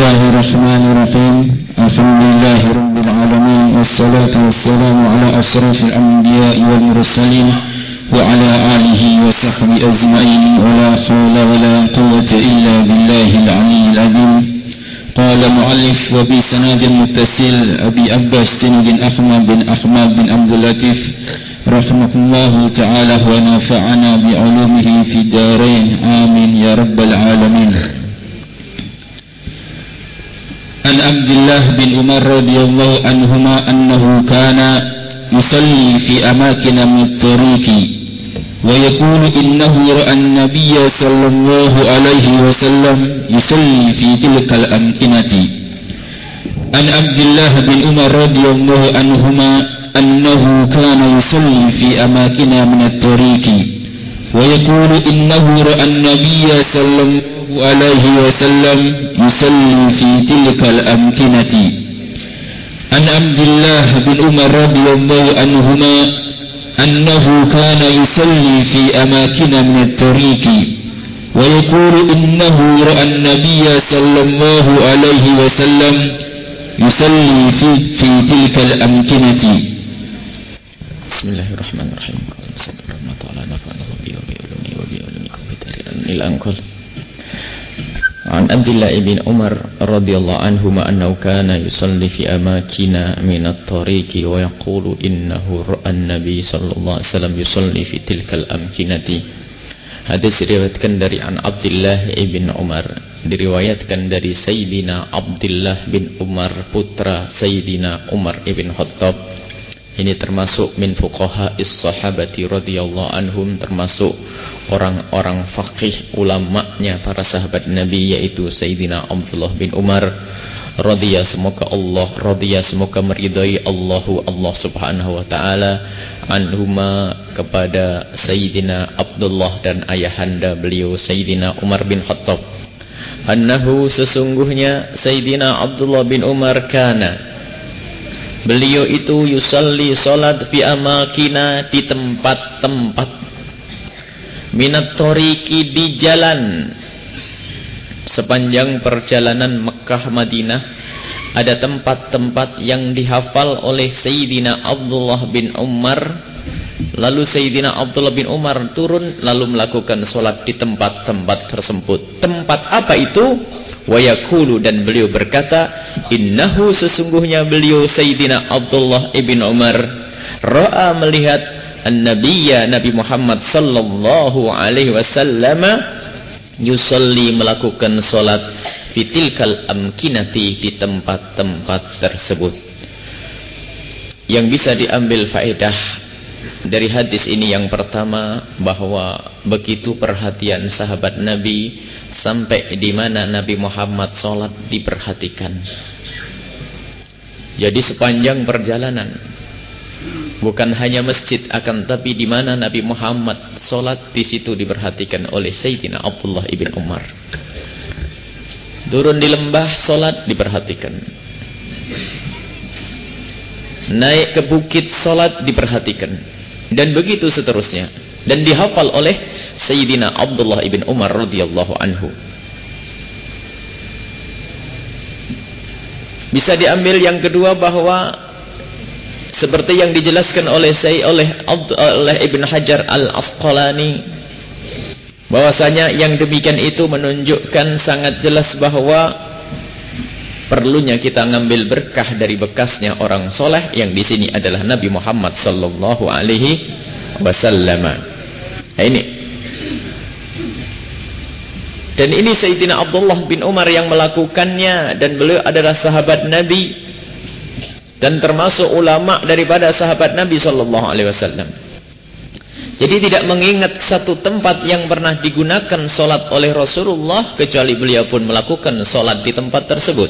الله الرحمن الرحيم. الحمد لله رب العالمين والصلاة والسلام على أشرف الأنبياء والمرسلين وعلى آله وصحبه أجمعين. ولا حول ولا قوة إلا بالله العلي العظيم. قال مؤلف وبسناد متصل أبي أباس بن أحمد بن أحمد بن عبد اللطيف رحمه الله تعالى ونفعنا بعلومه في الدارين. آمين يا رب العالمين. عن عبد الله بن عمر رضي الله عنهما أنه كان يصلي في أماكن من الطريق ويقول إنه رأى النبي صلى الله عليه وسلم يصلي في تلك الأمكنة. عن عبد الله بن عمر رضي الله عنهما أنه كان يصلي في أماكن من الطريق. ويقول إنه رأى النبي صلى الله عليه وسلم يصلي في تلك الأمكنة. عن عبد الله بن عمر رضي الله عنهما أنه كان يصلي في أماكن من الطريق. ويقول إنه رأى النبي صلى الله عليه وسلم يصلي في, في تلك الأمكنة. الأنكل عن عبد الله بن عمر رضي الله عنهما أنه كان يصلي في أماكن من الطريق ويقول إنه رأى النبي صلى الله عليه وسلم يصلي في تلك الأمكنة Hadis diriwayatkan dari An Abdullah ibn Umar Diriwayatkan dari Sayyidina Abdullah bin Umar Putra Sayyidina Umar ibn Khattab ini termasuk min fuqaha is-sahabati radhiyallahu anhum Termasuk orang-orang faqih ulamanya para sahabat Nabi yaitu Sayyidina Abdullah bin Umar. Radhiya semoga Allah radhiya semoga meridai Allahu Allah Subhanahu wa taala anhuma kepada Sayyidina Abdullah dan ayahanda beliau Sayyidina Umar bin Khattab. Annahu sesungguhnya Sayyidina Abdullah bin Umar kana Beliau itu yusalli salat fi amakina di tempat-tempat. Minat toriki di jalan. Sepanjang perjalanan Mekah Madinah ada tempat-tempat yang dihafal oleh Sayyidina Abdullah bin Umar. Lalu Sayyidina Abdullah bin Umar turun lalu melakukan sholat di tempat-tempat tersebut. Tempat apa itu wayakulu dan beliau berkata innahu sesungguhnya beliau Sayyidina Abdullah ibn Umar ra'a melihat An-Nabiyya Nabi Muhammad sallallahu alaihi wasallam yusalli melakukan salat fitilkal amkinati di tempat-tempat tersebut. Yang bisa diambil faedah dari hadis ini yang pertama bahwa begitu perhatian sahabat Nabi sampai di mana Nabi Muhammad salat diperhatikan. Jadi sepanjang perjalanan Bukan hanya masjid akan tapi di mana Nabi Muhammad solat di situ diperhatikan oleh Sayyidina Abdullah ibn Umar. Turun di lembah solat diperhatikan. Naik ke bukit solat diperhatikan. Dan begitu seterusnya. Dan dihafal oleh Sayyidina Abdullah ibn Umar radhiyallahu anhu. Bisa diambil yang kedua bahwa seperti yang dijelaskan oleh saya oleh oleh Ibn Hajar Al-Asqalani bahwasanya yang demikian itu menunjukkan sangat jelas bahwa perlunya kita ngambil berkah dari bekasnya orang soleh yang di sini adalah Nabi Muhammad sallallahu alaihi wasallam. Nah, ini dan ini Sayyidina Abdullah bin Umar yang melakukannya dan beliau adalah sahabat Nabi dan termasuk ulama daripada sahabat Nabi sallallahu alaihi wasallam. Jadi tidak mengingat satu tempat yang pernah digunakan solat oleh Rasulullah kecuali beliau pun melakukan solat di tempat tersebut.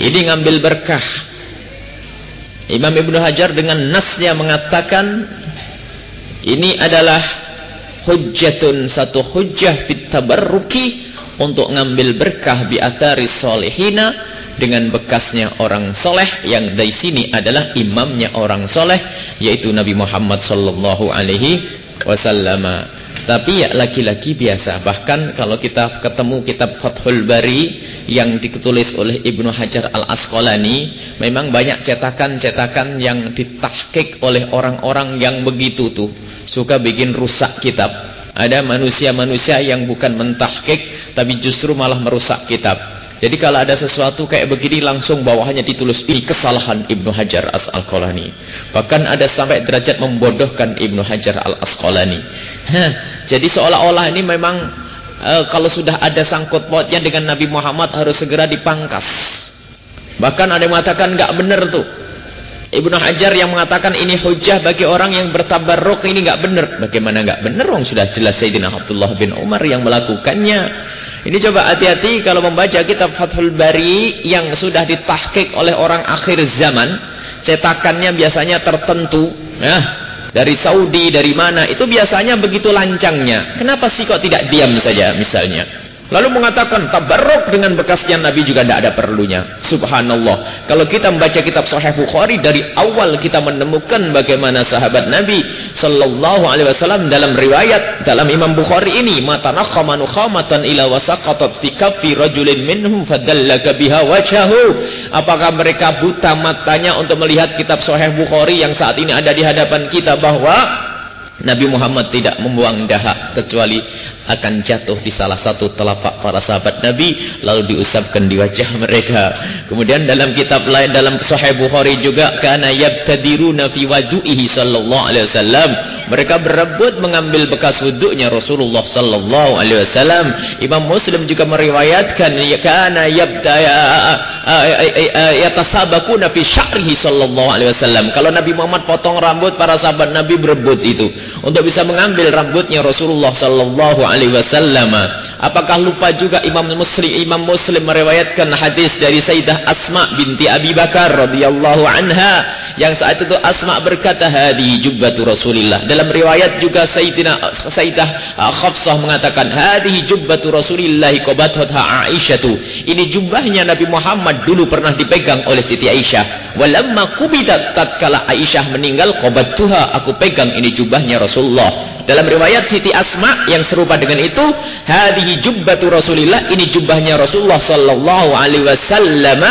Ini ngambil berkah. Imam Ibnu Hajar dengan nasnya mengatakan ini adalah hujjatun satu hujjah fit tabarruki untuk ngambil berkah bi atari solehina dengan bekasnya orang soleh yang dari sini adalah imamnya orang soleh yaitu Nabi Muhammad sallallahu alaihi wasallam Tapi ya laki-laki biasa. Bahkan kalau kita ketemu kitab Fathul Bari yang ditulis oleh Ibnu Hajar Al-Asqalani, memang banyak cetakan-cetakan yang ditahkik oleh orang-orang yang begitu tuh. Suka bikin rusak kitab. Ada manusia-manusia yang bukan mentahkik, tapi justru malah merusak kitab. Jadi kalau ada sesuatu kayak begini langsung bawahnya ditulis ini kesalahan Ibnu Hajar Al-Asqalani. Bahkan ada sampai derajat membodohkan Ibnu Hajar Al-Asqalani. Jadi seolah-olah ini memang uh, kalau sudah ada sangkut pautnya dengan Nabi Muhammad harus segera dipangkas. Bahkan ada yang mengatakan nggak benar tuh. Ibnu Hajar yang mengatakan ini hujah bagi orang yang bertabarruk ini nggak benar. Bagaimana nggak benar? Wong sudah jelas Sayyidina Abdullah bin Umar yang melakukannya. Ini coba hati-hati kalau membaca kitab Fathul Bari yang sudah ditahkik oleh orang akhir zaman. Cetakannya biasanya tertentu. Ya, dari Saudi, dari mana. Itu biasanya begitu lancangnya. Kenapa sih kok tidak diam saja misalnya. Lalu mengatakan tabarruk dengan bekasnya Nabi juga tidak ada perlunya. Subhanallah. Kalau kita membaca kitab Sahih Bukhari dari awal kita menemukan bagaimana sahabat Nabi sallallahu alaihi wasallam dalam riwayat dalam Imam Bukhari ini mata nakhamanu khamatan ila wasaqatat fi rajulin minhum fadallaka biha wajhahu. Apakah mereka buta matanya untuk melihat kitab Sahih Bukhari yang saat ini ada di hadapan kita bahwa Nabi Muhammad tidak membuang dahak kecuali akan jatuh di salah satu telapak para sahabat Nabi lalu diusapkan di wajah mereka. Kemudian dalam kitab lain dalam Sahih Bukhari juga kana yabtadiruna fi wajuhi sallallahu alaihi wasallam. Mereka berebut mengambil bekas wuduknya Rasulullah sallallahu alaihi wasallam. Imam Muslim juga meriwayatkan kana yabtaya yatasabakuna fi sya'rihi sallallahu alaihi wasallam. Kalau Nabi Muhammad potong rambut para sahabat Nabi berebut itu untuk bisa mengambil rambutnya Rasulullah sallallahu alaihi wasallam. Apakah lupa juga Imam Muslim Imam Muslim meriwayatkan hadis dari Sayyidah Asma binti Abi Bakar radhiyallahu anha yang saat itu Asma berkata hadi jubbatu Rasulillah. Dalam riwayat juga Sayyidina Sayyidah Khafsah mengatakan hadi jubbatu Rasulillah qabatha Aisyah. Ini jubahnya Nabi Muhammad dulu pernah dipegang oleh Siti Aisyah. Walamma kubidat tatkala Aisyah meninggal qabattuha aku pegang ini jubahnya Rasulullah. Dalam riwayat Siti Asma yang serupa dengan itu, hadhihi jubbatu Rasulillah, ini jubahnya Rasulullah sallallahu alaihi wasallam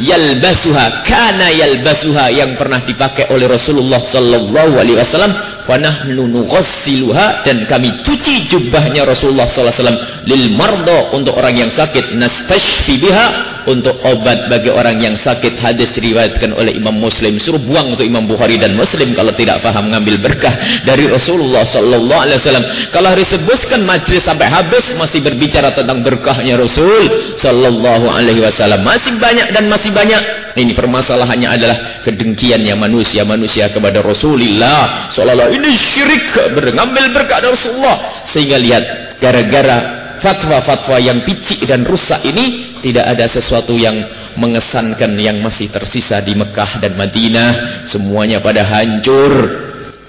yalbasuha kana yalbasuha yang pernah dipakai oleh Rasulullah sallallahu alaihi wasallam wa nahnu nughassiluha dan kami cuci jubahnya Rasulullah sallallahu alaihi wasallam lil mardo untuk orang yang sakit. Nastashfi biha untuk obat bagi orang yang sakit. Hadis diriwayatkan oleh Imam Muslim. Suruh buang untuk Imam Bukhari dan Muslim kalau tidak paham mengambil berkah dari Rasulullah sallallahu alaihi wasallam. Kalau hari sebutkan majlis sampai habis masih berbicara tentang berkahnya Rasul sallallahu alaihi wasallam. Masih banyak dan masih banyak. Ini permasalahannya adalah kedengkiannya manusia-manusia kepada Rasulullah sallallahu ini syirik mengambil berkah dari Rasulullah. Sehingga lihat gara-gara fatwa-fatwa yang picik dan rusak ini tidak ada sesuatu yang mengesankan yang masih tersisa di Mekah dan Madinah. Semuanya pada hancur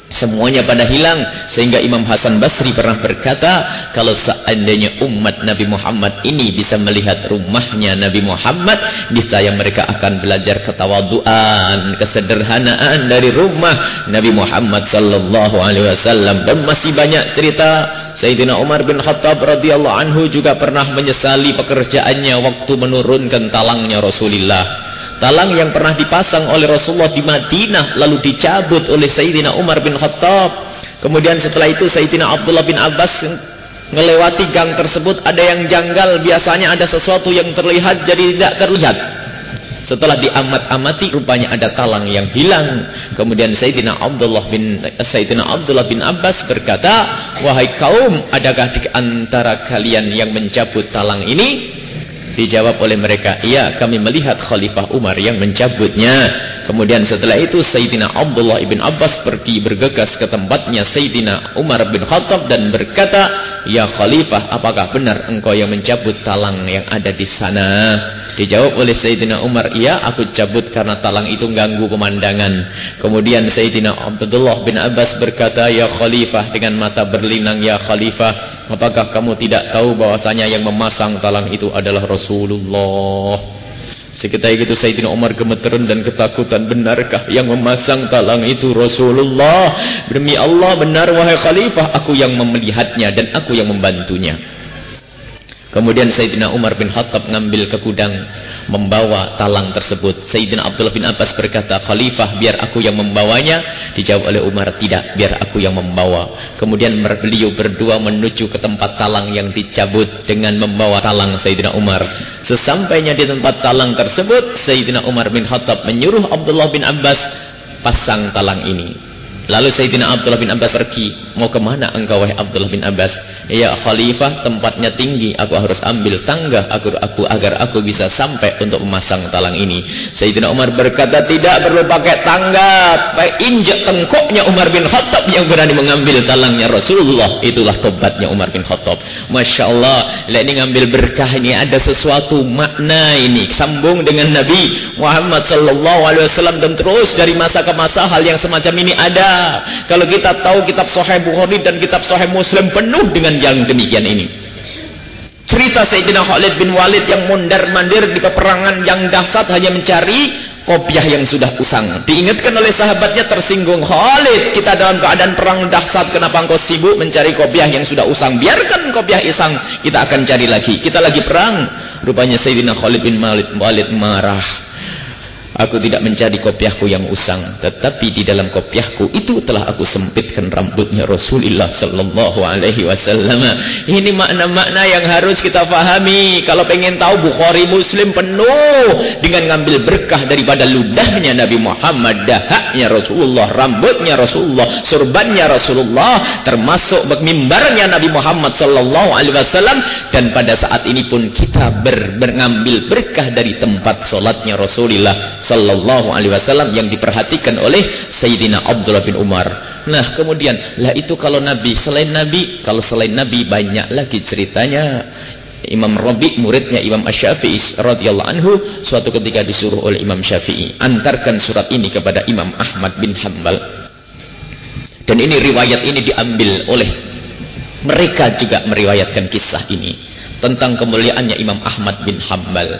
Semuanya pada hilang. Sehingga Imam Hasan Basri pernah berkata, kalau seandainya umat Nabi Muhammad ini bisa melihat rumahnya Nabi Muhammad, niscaya mereka akan belajar ketawaduan, kesederhanaan dari rumah Nabi Muhammad sallallahu alaihi wasallam. Dan masih banyak cerita Sayyidina Umar bin Khattab radhiyallahu anhu juga pernah menyesali pekerjaannya waktu menurunkan talangnya Rasulullah Talang yang pernah dipasang oleh Rasulullah di Madinah lalu dicabut oleh Sayyidina Umar bin Khattab. Kemudian setelah itu Sayyidina Abdullah bin Abbas melewati gang tersebut ada yang janggal biasanya ada sesuatu yang terlihat jadi tidak terlihat. Setelah diamat-amati rupanya ada talang yang hilang. Kemudian Sayyidina Abdullah bin Sayyidina Abdullah bin Abbas berkata, "Wahai kaum, adakah di antara kalian yang mencabut talang ini?" Dijawab oleh mereka, iya kami melihat Khalifah Umar yang mencabutnya. Kemudian setelah itu Sayyidina Abdullah ibn Abbas pergi bergegas ke tempatnya Sayyidina Umar bin Khattab dan berkata, Ya Khalifah, apakah benar engkau yang mencabut talang yang ada di sana? Dijawab oleh Sayyidina Umar, iya aku cabut karena talang itu ganggu pemandangan. Kemudian Sayyidina Abdullah bin Abbas berkata, Ya Khalifah dengan mata berlinang, Ya Khalifah, apakah kamu tidak tahu bahwasanya yang memasang talang itu adalah Rasulullah? Seketika itu Sayyidina Umar gemeteran dan ketakutan. Benarkah yang memasang talang itu Rasulullah? Demi Allah benar wahai khalifah. Aku yang melihatnya dan aku yang membantunya. Kemudian Sayyidina Umar bin Khattab mengambil ke gudang membawa talang tersebut. Sayyidina Abdullah bin Abbas berkata, "Khalifah, biar aku yang membawanya." Dijawab oleh Umar, "Tidak, biar aku yang membawa." Kemudian beliau berdua menuju ke tempat talang yang dicabut dengan membawa talang Sayyidina Umar. Sesampainya di tempat talang tersebut, Sayyidina Umar bin Khattab menyuruh Abdullah bin Abbas pasang talang ini. Lalu Sayyidina Abdullah bin Abbas pergi. Mau ke mana engkau wahai Abdullah bin Abbas? Ya khalifah tempatnya tinggi. Aku harus ambil tangga agar aku, agar aku bisa sampai untuk memasang talang ini. Sayyidina Umar berkata tidak perlu pakai tangga. Pakai injak tengkoknya Umar bin Khattab yang berani mengambil talangnya Rasulullah. Itulah tobatnya Umar bin Khattab. Masya Allah. Ini ngambil berkah ini ada sesuatu makna ini. Sambung dengan Nabi Muhammad Sallallahu Alaihi Wasallam dan terus dari masa ke masa hal yang semacam ini ada. Kalau kita tahu kitab Sahih Bukhari dan kitab Sahih Muslim penuh dengan yang demikian ini. Cerita Sayyidina Khalid bin Walid yang mondar-mandir di peperangan yang dahsyat hanya mencari kopiah yang sudah usang. Diingatkan oleh sahabatnya tersinggung. Khalid, kita dalam keadaan perang dahsyat. Kenapa engkau sibuk mencari kopiah yang sudah usang? Biarkan kopiah isang. Kita akan cari lagi. Kita lagi perang. Rupanya Sayyidina Khalid bin Walid, Walid marah. Aku tidak mencari kopiahku yang usang. Tetapi di dalam kopiahku itu telah aku sempitkan rambutnya Rasulullah Sallallahu Alaihi Wasallam. Ini makna-makna yang harus kita fahami. Kalau pengen tahu Bukhari Muslim penuh dengan ngambil berkah daripada ludahnya Nabi Muhammad. Dahaknya Rasulullah. Rambutnya Rasulullah. Surbannya Rasulullah. Termasuk mimbarnya Nabi Muhammad Sallallahu Alaihi Wasallam. Dan pada saat ini pun kita ber, mengambil berkah dari tempat solatnya Rasulullah sallallahu alaihi wasallam yang diperhatikan oleh Sayyidina Abdullah bin Umar. Nah, kemudian lah itu kalau Nabi selain Nabi, kalau selain Nabi banyak lagi ceritanya. Imam Rabi muridnya Imam Asy-Syafi'i radhiyallahu anhu suatu ketika disuruh oleh Imam Syafi'i antarkan surat ini kepada Imam Ahmad bin Hambal. Dan ini riwayat ini diambil oleh mereka juga meriwayatkan kisah ini tentang kemuliaannya Imam Ahmad bin Hambal.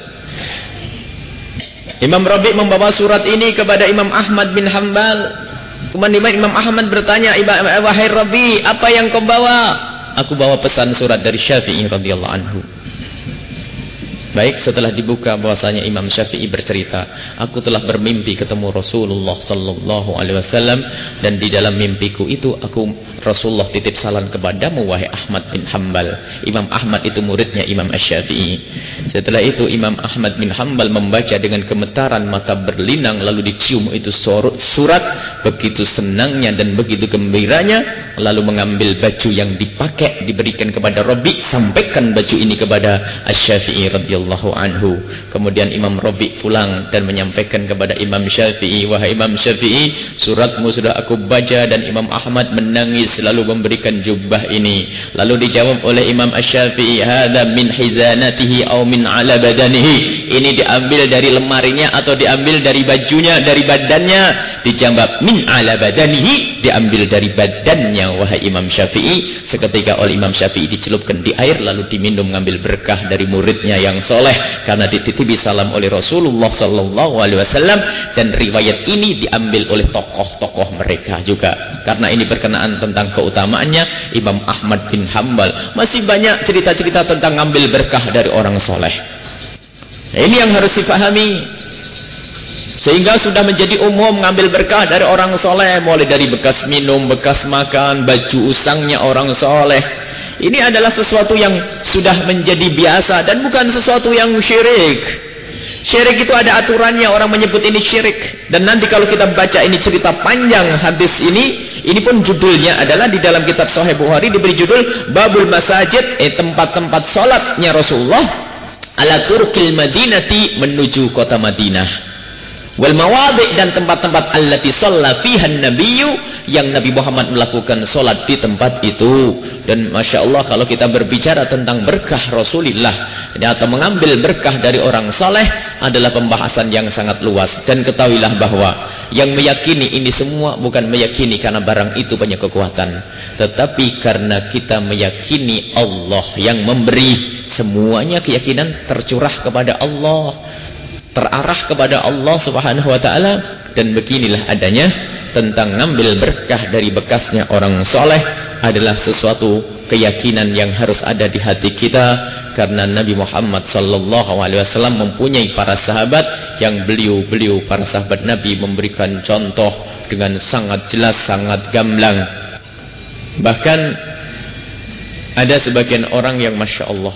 Imam Rabi membawa surat ini kepada Imam Ahmad bin Hanbal. Kemudian Imam Ahmad bertanya, "Wahai Rabi, apa yang kau bawa?" Aku bawa pesan surat dari Syafi'i radhiyallahu anhu. Baik setelah dibuka bahwasanya Imam Syafi'i bercerita, aku telah bermimpi ketemu Rasulullah sallallahu alaihi wasallam dan di dalam mimpiku itu aku Rasulullah titip salam kepadamu wahai Ahmad bin Hambal. Imam Ahmad itu muridnya Imam Asy-Syafi'i. Setelah itu Imam Ahmad bin Hambal membaca dengan gemetaran mata berlinang lalu dicium itu surat begitu senangnya dan begitu gembiranya lalu mengambil baju yang dipakai diberikan kepada Rabi sampaikan baju ini kepada Asy-Syafi'i radhiyallahu radhiyallahu anhu. Kemudian Imam Rabi pulang dan menyampaikan kepada Imam Syafi'i, "Wahai Imam Syafi'i, suratmu sudah aku baca dan Imam Ahmad menangis lalu memberikan jubah ini." Lalu dijawab oleh Imam Asy-Syafi'i, "Hadza min hizanatihi aw min ala badanihi." Ini diambil dari lemarinya atau diambil dari bajunya, dari badannya. Dijawab, "Min ala badanihi." Diambil dari badannya wahai Imam Syafi'i. Seketika oleh Imam Syafi'i dicelupkan di air lalu diminum mengambil berkah dari muridnya yang soleh karena dititipi salam oleh Rasulullah sallallahu alaihi wasallam dan riwayat ini diambil oleh tokoh-tokoh mereka juga karena ini berkenaan tentang keutamaannya Imam Ahmad bin Hambal masih banyak cerita-cerita tentang ngambil berkah dari orang soleh ini yang harus dipahami sehingga sudah menjadi umum mengambil berkah dari orang soleh mulai dari bekas minum, bekas makan, baju usangnya orang soleh ini adalah sesuatu yang sudah menjadi biasa dan bukan sesuatu yang syirik. Syirik itu ada aturannya, orang menyebut ini syirik. Dan nanti kalau kita baca ini cerita panjang hadis ini, ini pun judulnya adalah di dalam kitab Sahih Bukhari diberi judul Babul Masajid, eh, tempat-tempat salatnya Rasulullah ala turkil Madinati menuju kota Madinah wal dan tempat-tempat allati shalla fiha nabiyyu yang Nabi Muhammad melakukan salat di tempat itu. Dan Masya Allah kalau kita berbicara tentang berkah Rasulullah atau mengambil berkah dari orang saleh adalah pembahasan yang sangat luas. Dan ketahuilah bahwa yang meyakini ini semua bukan meyakini karena barang itu punya kekuatan. Tetapi karena kita meyakini Allah yang memberi semuanya keyakinan tercurah kepada Allah terarah kepada Allah Subhanahu wa taala dan beginilah adanya tentang ngambil berkah dari bekasnya orang soleh adalah sesuatu keyakinan yang harus ada di hati kita karena Nabi Muhammad sallallahu alaihi wasallam mempunyai para sahabat yang beliau-beliau para sahabat Nabi memberikan contoh dengan sangat jelas sangat gamblang. Bahkan ada sebagian orang yang masya Allah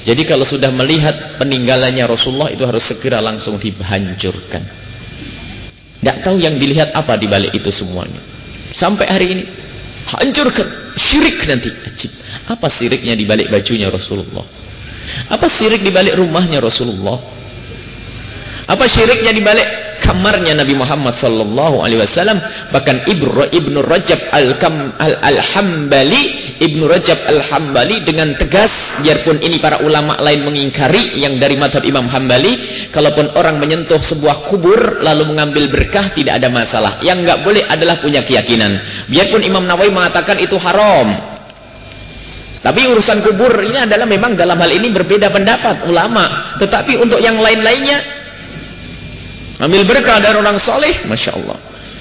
jadi kalau sudah melihat peninggalannya Rasulullah itu harus segera langsung dihancurkan. Tidak tahu yang dilihat apa di balik itu semuanya. Sampai hari ini hancurkan syirik nanti. Apa syiriknya di balik bajunya Rasulullah? Apa syirik di balik rumahnya Rasulullah? Apa syiriknya di balik kamarnya Nabi Muhammad sallallahu alaihi wasallam bahkan Ibnu Ibnu Rajab Al-Hambali Ibnu Rajab Al-Hambali dengan tegas biarpun ini para ulama lain mengingkari yang dari madhab Imam Hambali kalaupun orang menyentuh sebuah kubur lalu mengambil berkah tidak ada masalah. Yang enggak boleh adalah punya keyakinan. Biarpun Imam Nawawi mengatakan itu haram. Tapi urusan kubur ini adalah memang dalam hal ini berbeda pendapat ulama. Tetapi untuk yang lain-lainnya Ambil berkah dari orang soleh, Masya Allah.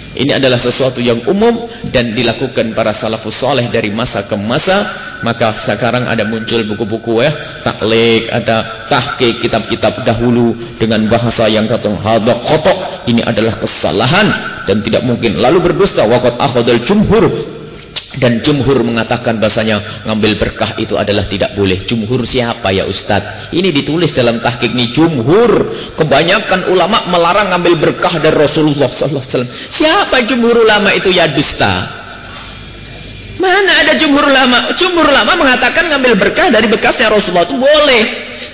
Ini adalah sesuatu yang umum dan dilakukan para salafus soleh dari masa ke masa. Maka sekarang ada muncul buku-buku ya, taklik, ada tahkik kitab-kitab dahulu dengan bahasa yang kata hadha kotok. Ini adalah kesalahan dan tidak mungkin. Lalu berdusta waqad akhadul jumhur dan jumhur mengatakan bahasanya ngambil berkah itu adalah tidak boleh. Jumhur siapa ya Ustaz? Ini ditulis dalam tahqiq ini jumhur. Kebanyakan ulama melarang ngambil berkah dari Rasulullah sallallahu alaihi wasallam. Siapa jumhur ulama itu ya dusta? Mana ada jumhur ulama? Jumhur ulama mengatakan ngambil berkah dari bekasnya Rasulullah itu boleh.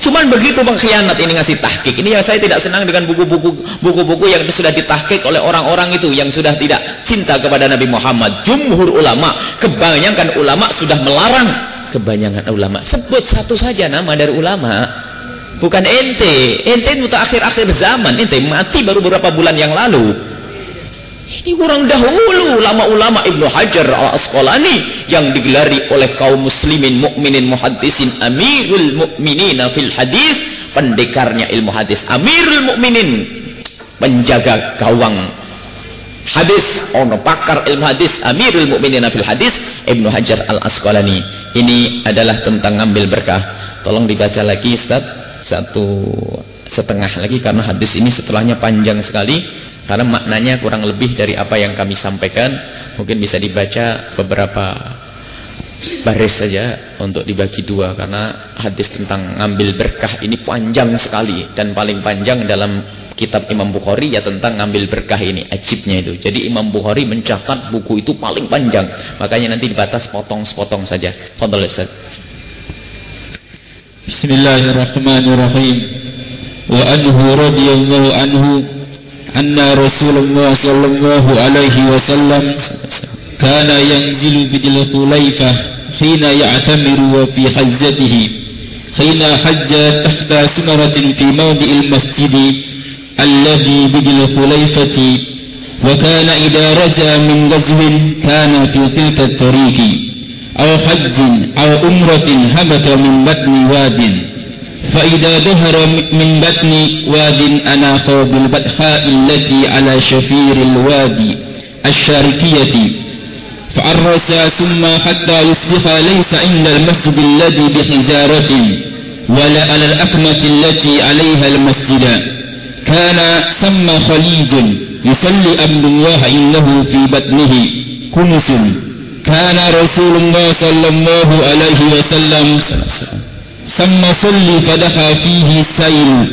Cuman begitu pengkhianat ini ngasih tahkik. Ini yang saya tidak senang dengan buku-buku buku-buku yang sudah ditahkik oleh orang-orang itu yang sudah tidak cinta kepada Nabi Muhammad. Jumhur ulama, kebanyakan ulama sudah melarang. Kebanyakan ulama. Sebut satu saja nama dari ulama. Bukan ente. Ente itu akhir-akhir zaman. Ente mati baru beberapa bulan yang lalu. Ini orang dahulu ulama-ulama Ibnu Hajar al-Asqalani yang digelari oleh kaum muslimin mukminin muhaddisin Amirul Mukminin fil hadis, pendekarnya ilmu hadis Amirul Mukminin, penjaga gawang hadis, ono pakar ilmu hadis Amirul Mukminin fil hadis Ibnu Hajar al-Asqalani. Ini adalah tentang ngambil berkah. Tolong dibaca lagi Ustaz satu setengah lagi karena hadis ini setelahnya panjang sekali karena maknanya kurang lebih dari apa yang kami sampaikan. Mungkin bisa dibaca beberapa baris saja untuk dibagi dua. Karena hadis tentang ngambil berkah ini panjang sekali. Dan paling panjang dalam kitab Imam Bukhari ya tentang ngambil berkah ini. Ajibnya itu. Jadi Imam Bukhari mencatat buku itu paling panjang. Makanya nanti dibatas potong-sepotong saja. Fadal Ustaz. Bismillahirrahmanirrahim. Wa anhu radiyallahu anhu أن رسول الله صلى الله عليه وسلم كان ينزل بدل خليفة حين يعتمر وفي حجته حين حج تحت سمرة في موضع المسجد الذي بدل خليفة وكان إذا رجع من غزو كان في تلك الطريق أو حج أو أمرة هبط من بطن واد. فإذا ظهر من بطن واد أناخ بالبدخاء التي على شفير الوادي الشاركية. فعرس ثم حتى يصبح ليس عند المسجد الذي بحجارة ولا على الأكمة التي عليها المسجد. كان ثم خليج يصلي أبن الله عنده في بطنه كنس. كان رسول الله صلى الله عليه وسلم ثم صلي فدخى فيه السيل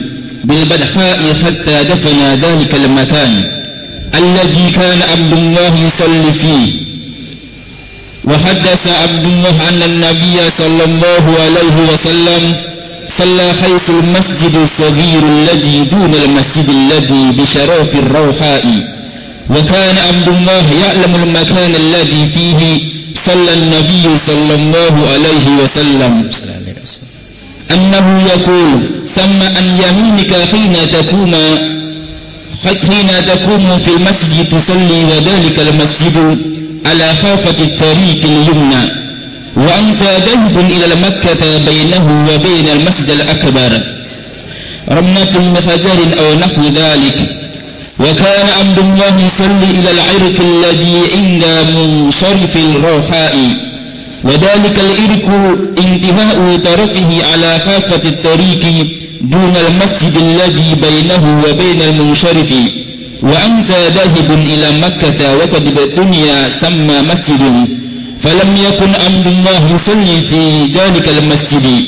بالبدحاء حتى دفن ذلك المكان الذي كان عبد الله يصلي فيه. وحدث عبد الله أن النبي صلى الله عليه وسلم صلى حيث المسجد الصغير الذي دون المسجد الذي بشراف الروحاء. وكان عبد الله يعلم المكان الذي فيه صلى النبي صلى الله عليه وسلم. أنه يقول ثم أن يمينك حين تكون حين تكون في المسجد تصلي وذلك المسجد على خافة الطريق اليمنى وأنت ذهب إلى مكة بينه وبين المسجد الأكبر. رمنة بحجر أو نحو ذلك. وكان عبد الله يصلي إلى العرق الذي عند منصرف الروحاء. وذلك العرق انتهاء طرفه على كافة الطريق دون المسجد الذي بينه وبين المنصرف وأنت ذاهب إلى مكة وقد بالدنيا سمى مسجد فلم يكن عبد الله يصلي في ذلك المسجد.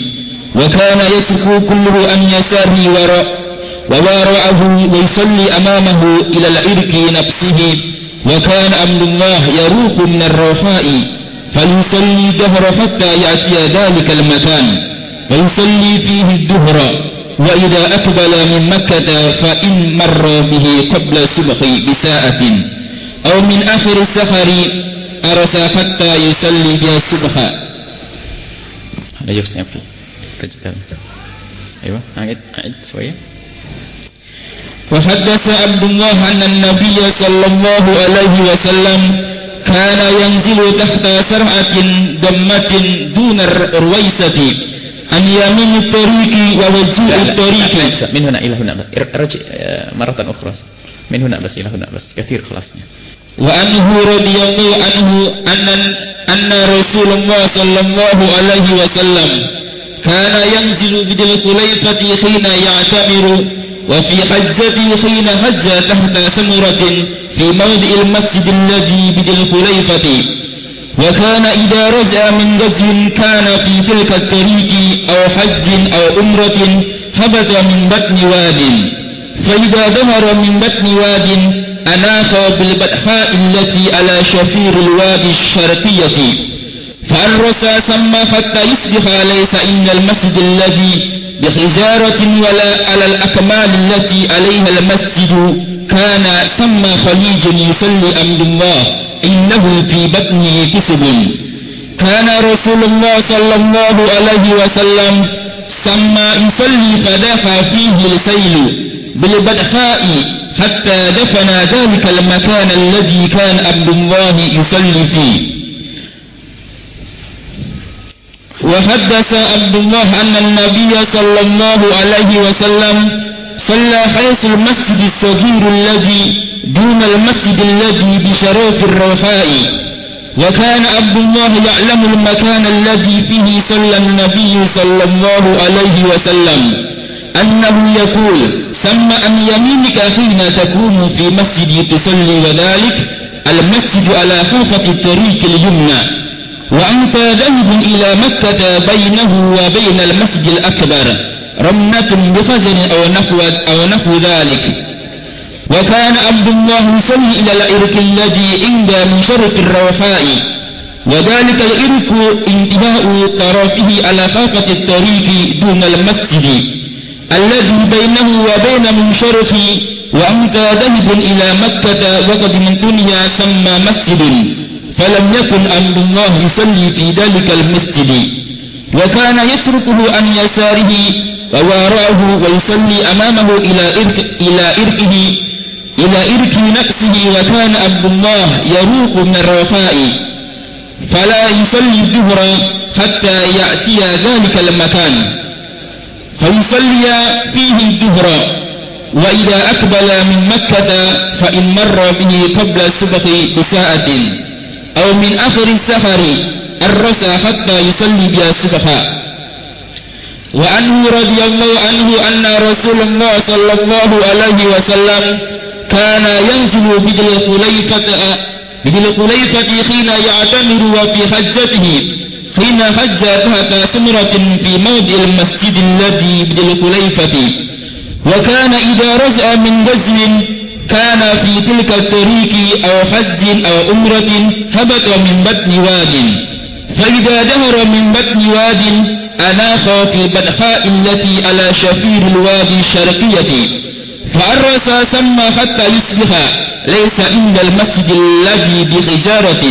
وكان يترك كله عن يساره وراء ووارعه ويصلي أمامه إلى العرق نفسه. وكان أمر الله يروح من الروحاء فيصلي الدهر حتى يأتي ذلك المكان. فيصلي فيه الدهر وإذا أقبل من مكة فإن مر به قبل الصبح بساعة أو من آخر السفر أرس حتى يصلي بها الصبح. أيوة شوية. فحدث عبد الله أن النبي صلى الله عليه وسلم kana yanzilu tahta sar'atin dammatin dunar ruwaisati. An yaminu tariki wa wajhi tariki. min huna ila huna raji eh, maratan ukhras. Min huna bas ila huna bas. Kathir khalasnya wa anhu radhiyallahu anhu anna anna rasulullah sallallahu alaihi wasallam. Kana yanzilu bidil kulaifati khina ya'tamiru وفي حجته حين حج تحت ثمرة في موضع المسجد الذي بذي الخليفة. وكان إذا رجع من غزو كان في تلك الطريق أو حج أو أمرة هبط من بطن واد. فإذا ظهر من بطن واد أناق بالبدحاء التي على شفير الوادي الشرقية. فأرس ثم حتى يصبح ليس إن المسجد الذي بحجارة ولا على الأكمال التي عليها المسجد كان ثم خليج يصلي أمد الله إنه في بطنه كسب. كان رسول الله صلى الله عليه وسلم سمى يصلي فدافع فيه السيل بالبدخاء حتى دفن ذلك المكان الذي كان عبد الله يصلي فيه. وحدث عبد الله أن النبي صلى الله عليه وسلم صلى حيث المسجد الصغير الذي دون المسجد الذي بشراف الروحاء. وكان عبد الله يعلم المكان الذي فيه صلى النبي صلى الله عليه وسلم. أنه يقول ثم أن يمينك حين تكون في مسجد تصلي وذلك المسجد على خافة الطريق اليمنى. وأنت ذهب إلى مكة بينه وبين المسجد الأكبر رمنة بفزن أو نحو, أو نحو ذلك. وكان عبد الله يصلي إلى الإرك الذي عند من شرق الروحاء. وذلك الإرك انتهاء طرفه على خافة الطريق دون المسجد الذي بينه وبين منشرف وأنت ذهب إلى مكة وقد من دنيا سمى مسجد. فلم يكن أمر الله يصلي في ذلك المسجد وكان يتركه عن يساره وواراه ويصلي أمامه إلى إرك إلى إركه إلى إرك نفسه وكان عبد الله يروق من الرفاء فلا يصلي الظهر حتى يأتي ذلك المكان. فيصلي فيه الظهر وإذا أقبل من مكة فإن مر به قبل الصبح بساعة. أو من آخر السفر الرسى حتى يصلي بها الصبح وعنه رضي الله عنه أن رسول الله صلى الله عليه وسلم كان ينزل بذي الخليفة حين يعتمر وفي حجته حين حج تحت ثمرة في موضع المسجد الذي بذي الخليفة وكان إذا رجع من غزو كان في تلك الطريق أو حج أو أمرة هبط من بطن واد. فإذا دهر من بطن واد أناخ في البدخاء التي على شفير الوادي الشرقية. فأرس ثم حتى يصبح ليس عند المسجد الذي بحجارة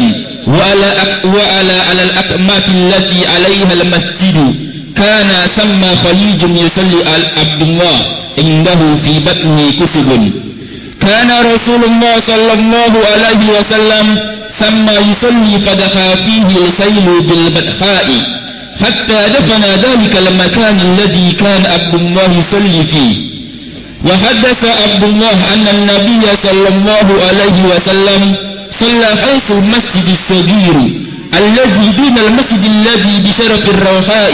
وعلى, وعلى على الأكمات التي عليها المسجد. كان ثم خليج يصلي عبد الله عنده في بطنه كسب. كان رسول الله صلى الله عليه وسلم ثم يصلي فدخى فيه السيل بالبدخاء. حتى دفن ذلك المكان الذي كان عبد الله يصلي فيه. وحدث عبد الله أن النبي صلى الله عليه وسلم صلى حيث المسجد الصغير الذي دون المسجد الذي بشرف الروحاء.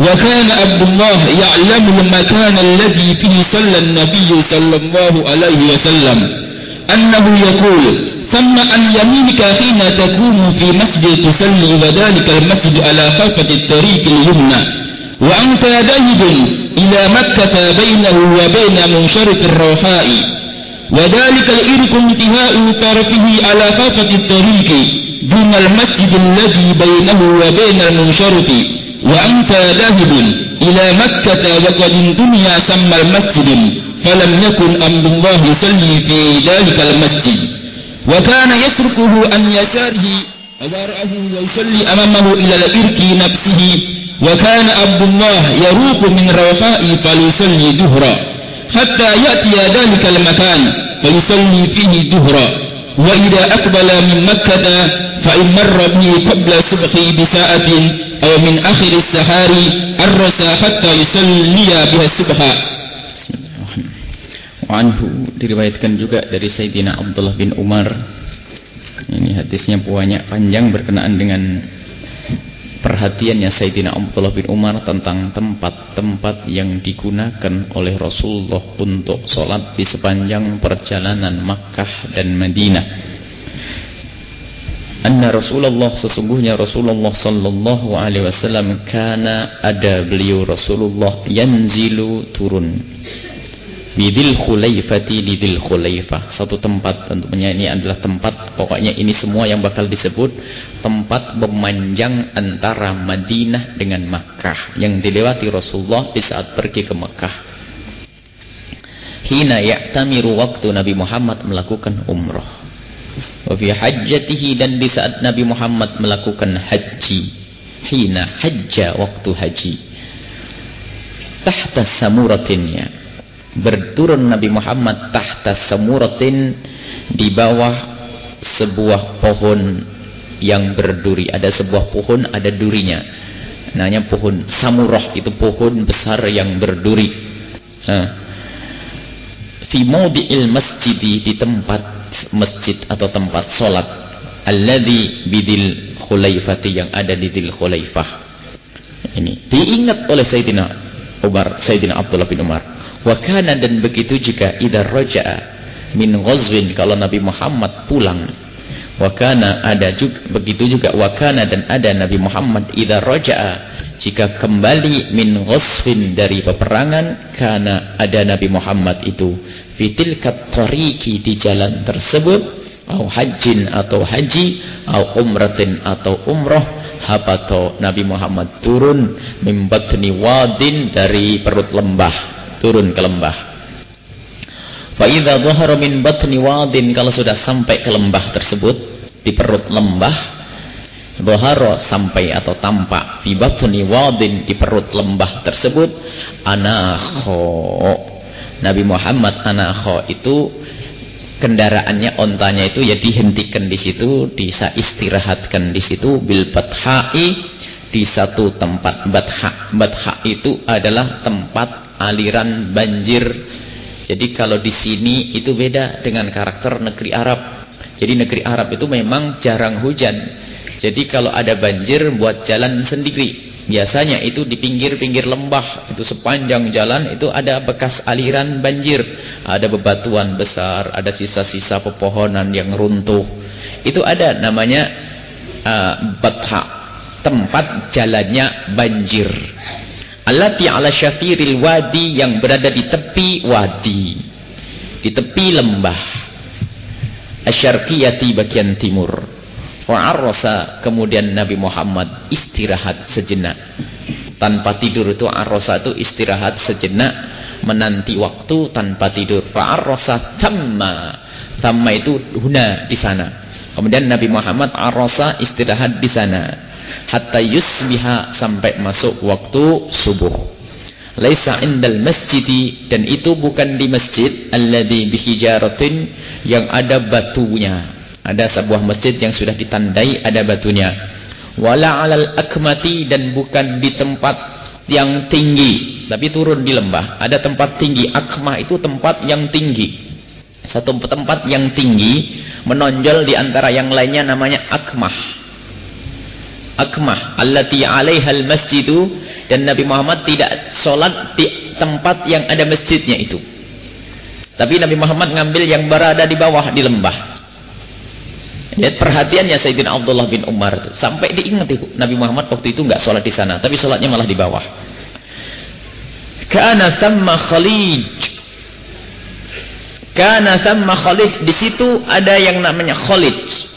وكان عبد الله يعلم المكان الذي فيه صلى النبي صلى الله عليه وسلم. أنه يقول ثم عن يمينك حين تكون في مسجد تصلي وذلك المسجد على خلفة الطريق اليمنى. وأنت ذاهب إلى مكة بينه وبين منشرة الروحاء وذلك الإرك انتهاء طرفه على خافة الطريق دون المسجد الذي بينه وبين المنشرة وأنت ذاهب إلى مكة وقد الدنيا سمى المسجد فلم يكن أمر الله يصلي في ذلك المسجد. وكان يتركه عن يساره وراءه ويصلي أمامه إلى الإرك نفسه وكان عبد الله يروق من روحاء فليصلي دهرا حتى يأتي ذلك المكان فيصلي فيه دهرا وإذا أقبل من مكة فإن مر به قبل الصبح بساعة أو من آخر السحار أرس حتى يصلي بها الصبح Anhu diriwayatkan juga dari Sayyidina Abdullah bin Umar ini hadisnya banyak panjang berkenaan dengan perhatiannya Sayyidina Abdullah bin Umar tentang tempat-tempat yang digunakan oleh Rasulullah untuk sholat di sepanjang perjalanan Makkah dan Madinah. Anna Rasulullah sesungguhnya Rasulullah sallallahu alaihi wasallam kana ada beliau Rasulullah yanzilu turun Bidil khulaifati lidil khulaifah. Satu tempat tentunya ini adalah tempat pokoknya ini semua yang bakal disebut tempat memanjang antara Madinah dengan Makkah yang dilewati Rasulullah di saat pergi ke Makkah. Hina ya'tamiru waktu Nabi Muhammad melakukan umrah. Wa fi hajjatihi dan di saat Nabi Muhammad melakukan haji. Hina hajja waktu haji. Tahta samuratinnya berturun Nabi Muhammad tahta semuratin di bawah sebuah pohon yang berduri. Ada sebuah pohon, ada durinya. Namanya pohon samurah, itu pohon besar yang berduri. Nah. Fi maudi'il masjidi di tempat masjid atau tempat solat. Alladhi bidil khulaifati yang ada di dil khulaifah. Ini diingat oleh Sayyidina Umar, Sayyidina Abdullah bin Umar. Wakana dan begitu juga idar roja'a min ghazwin kalau Nabi Muhammad pulang. Wakana ada juga begitu juga wakana dan ada Nabi Muhammad idar roja'a jika kembali min ghazwin dari peperangan karena ada Nabi Muhammad itu fitil tariqi di jalan tersebut atau hajin atau haji atau umratin atau umroh hapato Nabi Muhammad turun mimbatni wadin dari perut lembah turun ke lembah. Dhahara min batni kalau sudah sampai ke lembah tersebut di perut lembah dhahara sampai atau tampak fi batni wadin di perut lembah tersebut anakho Nabi Muhammad anakho itu kendaraannya ontanya itu ya dihentikan di situ bisa istirahatkan di situ bil bathai di satu tempat batha batha itu adalah tempat aliran banjir. Jadi kalau di sini itu beda dengan karakter negeri Arab. Jadi negeri Arab itu memang jarang hujan. Jadi kalau ada banjir buat jalan sendiri. Biasanya itu di pinggir-pinggir lembah, itu sepanjang jalan itu ada bekas aliran banjir. Ada bebatuan besar, ada sisa-sisa pepohonan yang runtuh. Itu ada namanya uh, batha, tempat jalannya banjir. Allati ala syafiril wadi yang berada di tepi wadi. Di tepi lembah. Asyarqiyati bagian timur. Wa arrasa kemudian Nabi Muhammad istirahat sejenak. Tanpa tidur itu arrasa itu istirahat sejenak menanti waktu tanpa tidur. Fa arrasa tamma. Tamma itu huna di sana. Kemudian Nabi Muhammad arrasa istirahat di sana hatta yusbiha sampai masuk waktu subuh. Laisa indal masjidi dan itu bukan di masjid alladhi bihijaratin yang ada batunya. Ada sebuah masjid yang sudah ditandai ada batunya. Wala alal akmati dan bukan di tempat yang tinggi. Tapi turun di lembah. Ada tempat tinggi. Akmah itu tempat yang tinggi. Satu tempat yang tinggi. Menonjol di antara yang lainnya namanya akmah. Akmah. Allati alaihal masjidu. Dan Nabi Muhammad tidak sholat di tempat yang ada masjidnya itu. Tapi Nabi Muhammad ngambil yang berada di bawah di lembah. Lihat perhatiannya Sayyidina Abdullah bin Umar itu. Sampai diingat itu. Nabi Muhammad waktu itu enggak sholat di sana. Tapi sholatnya malah di bawah. Kana thamma khalij. Kana thamma khalij. Di situ ada yang namanya khalij.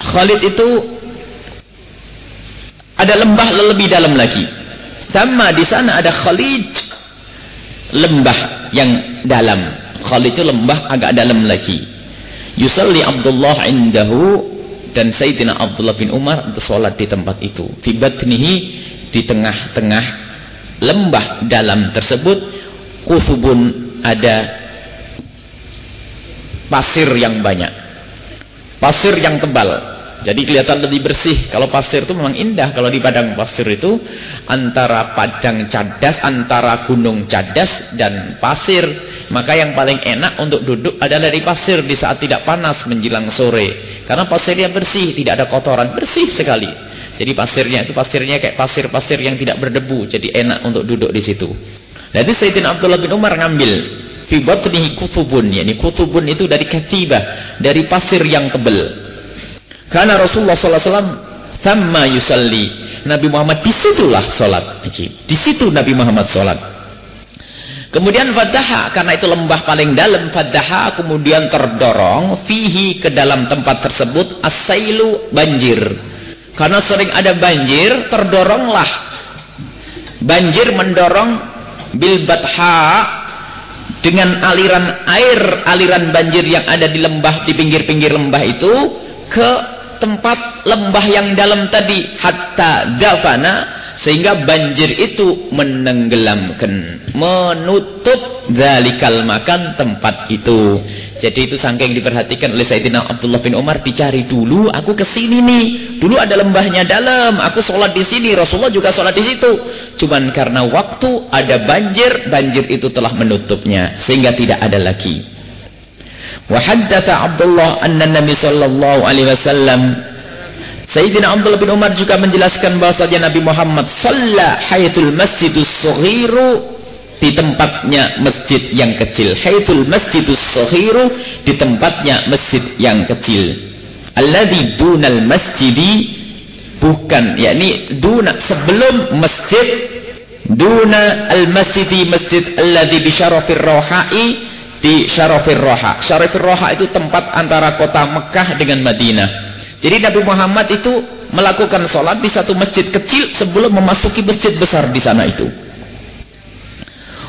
Khalid itu ada lembah lebih dalam lagi. Sama di sana ada khalij. Lembah yang dalam. Khalid itu lembah agak dalam lagi. Yusalli Abdullah indahu dan Sayyidina Abdullah bin Umar sholat di tempat itu. Fi batnihi di tengah-tengah lembah dalam tersebut kusubun ada pasir yang banyak. Pasir yang tebal. Jadi kelihatan lebih bersih. Kalau pasir itu memang indah. Kalau di padang pasir itu antara padang cadas, antara gunung cadas dan pasir. Maka yang paling enak untuk duduk adalah di pasir di saat tidak panas menjelang sore. Karena pasirnya bersih, tidak ada kotoran, bersih sekali. Jadi pasirnya itu pasirnya kayak pasir-pasir yang tidak berdebu. Jadi enak untuk duduk di situ. Jadi Sayyidina Abdullah bin Umar ngambil fi batnihi kutubun, yakni kutubun itu dari katibah, dari pasir yang tebal. Karena Rasulullah SAW sama yusalli. Nabi Muhammad di situlah sholat. Di situ Nabi Muhammad sholat. Kemudian fadaha. Karena itu lembah paling dalam. Fadaha kemudian terdorong. Fihi ke dalam tempat tersebut. Asailu banjir. Karena sering ada banjir. Terdoronglah. Banjir mendorong bilbatha dengan aliran air, aliran banjir yang ada di lembah, di pinggir-pinggir lembah itu ke tempat lembah yang dalam tadi. Hatta dafana sehingga banjir itu menenggelamkan. Menutup dalikal makan tempat itu. Jadi itu sangking diperhatikan oleh Sayyidina Abdullah bin Umar. Dicari dulu aku ke sini nih. Dulu ada lembahnya dalam. Aku sholat di sini. Rasulullah juga sholat di situ. Cuman karena waktu ada banjir. Banjir itu telah menutupnya. Sehingga tidak ada lagi. Wahaddatha Abdullah anna Nabi sallallahu alaihi wasallam Sayyidina Abdullah bin Umar juga menjelaskan bahwasanya Nabi Muhammad shalla haitsul masjidus saghiru di tempatnya masjid yang kecil. Haitsul masjidus saghiru di tempatnya masjid yang kecil. Alladzi dunal masjidi bukan yakni duna sebelum masjid duna al masjidi masjid alladzi bi syarafir rawha'i di Syarafir Roha. Syarafir Roha itu tempat antara kota Mekah dengan Madinah. Jadi Nabi Muhammad itu melakukan sholat di satu masjid kecil sebelum memasuki masjid besar di sana itu.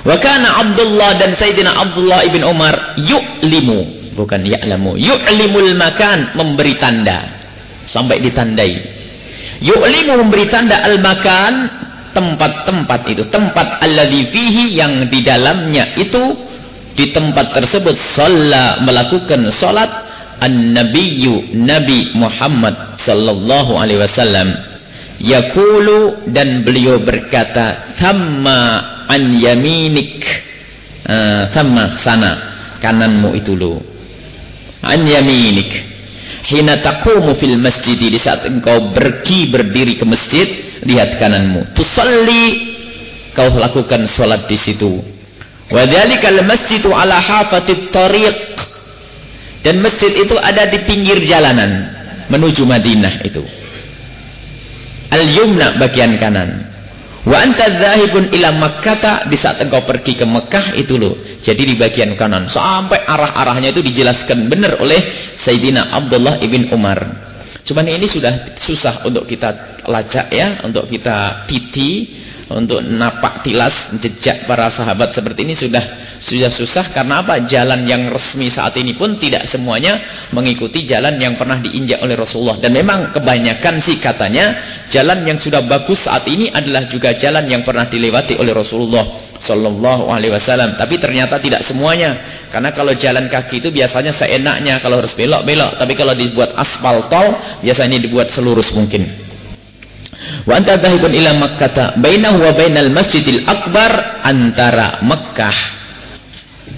Wakana Abdullah dan Sayyidina Abdullah ibn Umar yu'limu. Bukan ya'lamu. Yu'limul makan. Memberi tanda. Sampai ditandai. Yu'limu memberi tanda al-makan. Tempat-tempat itu. Tempat alladhi fihi yang di dalamnya itu di tempat tersebut sholat melakukan sholat an-nabiyyu Nabi Muhammad sallallahu alaihi wasallam. Yakulu dan beliau berkata thamma an yaminik. Uh, thamma sana kananmu itu lo an yaminik. Hina taqumu fil masjid di saat engkau pergi berdiri ke masjid lihat kananmu. Tusalli. Kau lakukan sholat di situ. Wadzalikal masjidu ala hafatit tariq. Dan masjid itu ada di pinggir jalanan menuju Madinah itu. Al-yumna bagian kanan. Wa anta dzahibun ila Makkah di saat engkau pergi ke Mekah itu loh. Jadi di bagian kanan sampai arah-arahnya itu dijelaskan benar oleh Sayyidina Abdullah ibn Umar. Cuman ini sudah susah untuk kita lacak ya, untuk kita titi untuk napak tilas jejak para sahabat seperti ini sudah sudah susah karena apa? Jalan yang resmi saat ini pun tidak semuanya mengikuti jalan yang pernah diinjak oleh Rasulullah dan memang kebanyakan sih katanya jalan yang sudah bagus saat ini adalah juga jalan yang pernah dilewati oleh Rasulullah Sallallahu Alaihi Wasallam. Tapi ternyata tidak semuanya. Karena kalau jalan kaki itu biasanya seenaknya kalau harus belok-belok. Tapi kalau dibuat aspal tol, biasanya dibuat selurus mungkin. Wa anta dhahibun ila Makkah, bainahu wa bainal Masjidil Akbar antara Mekkah.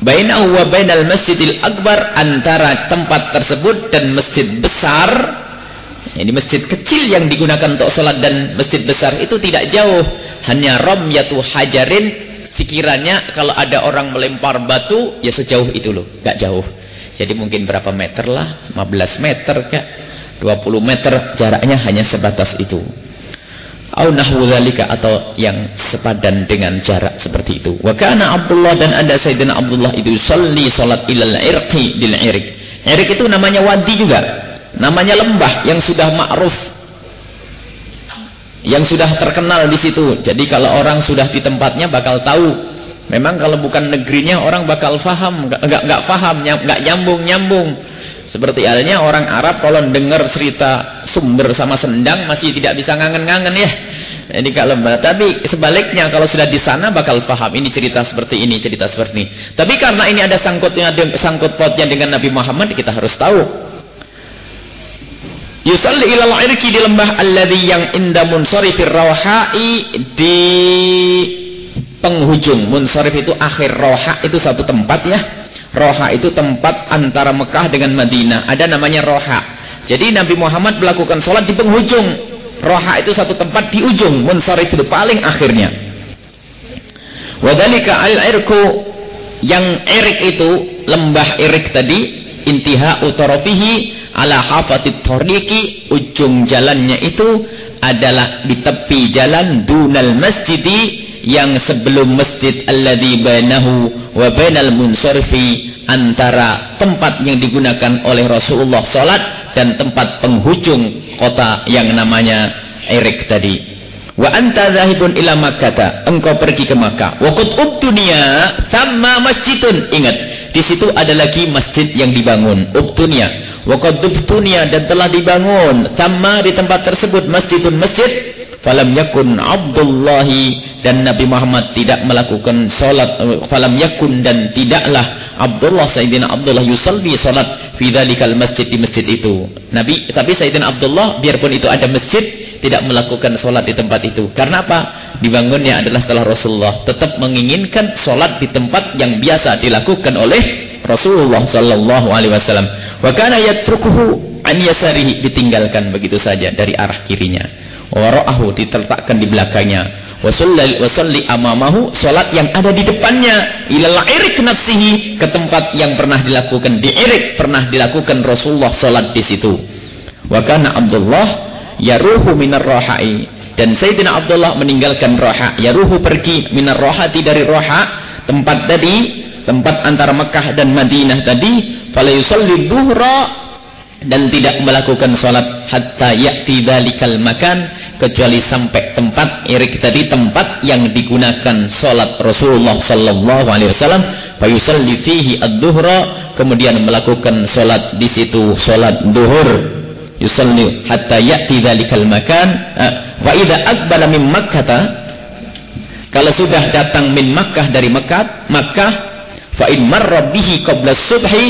Bainahu wa bainal Masjidil Akbar antara tempat tersebut dan masjid besar ini masjid kecil yang digunakan untuk sholat dan masjid besar itu tidak jauh. Hanya yaitu hajarin. Sekiranya kalau ada orang melempar batu, ya sejauh itu loh. Gak jauh. Jadi mungkin berapa meter lah. 15 meter kak. 20 meter jaraknya hanya sebatas itu. Au atau yang sepadan dengan jarak seperti itu. Wa kana Abdullah dan ada Sayyidina Abdullah itu salli salat ilal irqi dil irik. Irik itu namanya wadi juga. Namanya lembah yang sudah ma'ruf. Yang sudah terkenal di situ. Jadi kalau orang sudah di tempatnya bakal tahu. Memang kalau bukan negerinya orang bakal faham. Enggak, enggak faham, enggak nyambung-nyambung. Seperti halnya orang Arab kalau dengar cerita sumber sama sendang masih tidak bisa ngangen-ngangen ya. Jadi kalau tapi sebaliknya kalau sudah di sana bakal paham ini cerita seperti ini, cerita seperti ini. Tapi karena ini ada sangkutnya sangkut pautnya dengan Nabi Muhammad kita harus tahu Yusalli ilal irki di lembah alladhi yang inda munsarifir rawha'i di penghujung. Munsarif itu akhir rawha itu satu tempat ya. Roha itu tempat antara Mekah dengan Madinah. Ada namanya Roha. Jadi Nabi Muhammad melakukan sholat di penghujung. Roha itu satu tempat di ujung. Munsarif itu paling akhirnya. Wadhalika al-irku yang irik itu, lembah irik tadi, intiha utarafihi ala hafatit toriki ujung jalannya itu adalah di tepi jalan dunal masjidi yang sebelum masjid alladhi bainahu wa bainal munsarifi antara tempat yang digunakan oleh Rasulullah salat dan tempat penghujung kota yang namanya Erik tadi. Wa anta zahibun ila makkata engkau pergi ke Makkah. Wa qad ubtunia sama masjidun. Ingat di situ ada lagi masjid yang dibangun. Ubtunia Waqad dan telah dibangun sama di tempat tersebut masjidun masjid falam yakun Abdullah dan Nabi Muhammad tidak melakukan salat falam yakun dan tidaklah Abdullah Sayyidina Abdullah yusalli salat fi dzalikal masjid di masjid itu Nabi tapi Sayyidina Abdullah biarpun itu ada masjid tidak melakukan salat di tempat itu karena apa dibangunnya adalah setelah Rasulullah tetap menginginkan salat di tempat yang biasa dilakukan oleh Rasulullah sallallahu alaihi wasallam. Wa kana yatrukuhu an yasarihi ditinggalkan begitu saja dari arah kirinya. Wa ra'ahu diletakkan di belakangnya. Wa salli amamahu salat yang ada di depannya ilal irik nafsihi ke tempat yang pernah dilakukan di irik pernah dilakukan Rasulullah salat di situ. Wa kana Abdullah yaruhu minar rahai dan Sayyidina Abdullah meninggalkan roha. Yaruhu pergi minar rohati dari roha tempat tadi tempat antara Mekah dan Madinah tadi fala yusalli dhuhra dan tidak melakukan salat hatta ya'ti dalikal makan kecuali sampai tempat irik tadi tempat yang digunakan salat Rasulullah sallallahu alaihi wasallam fa yusalli fihi kemudian melakukan salat di situ salat zuhur yusalli hatta ya'ti dalikal makan. Wa idza aqbala min makkah kalau sudah datang min Makkah dari Makkah Makkah Fa in marra bihi qabla subhi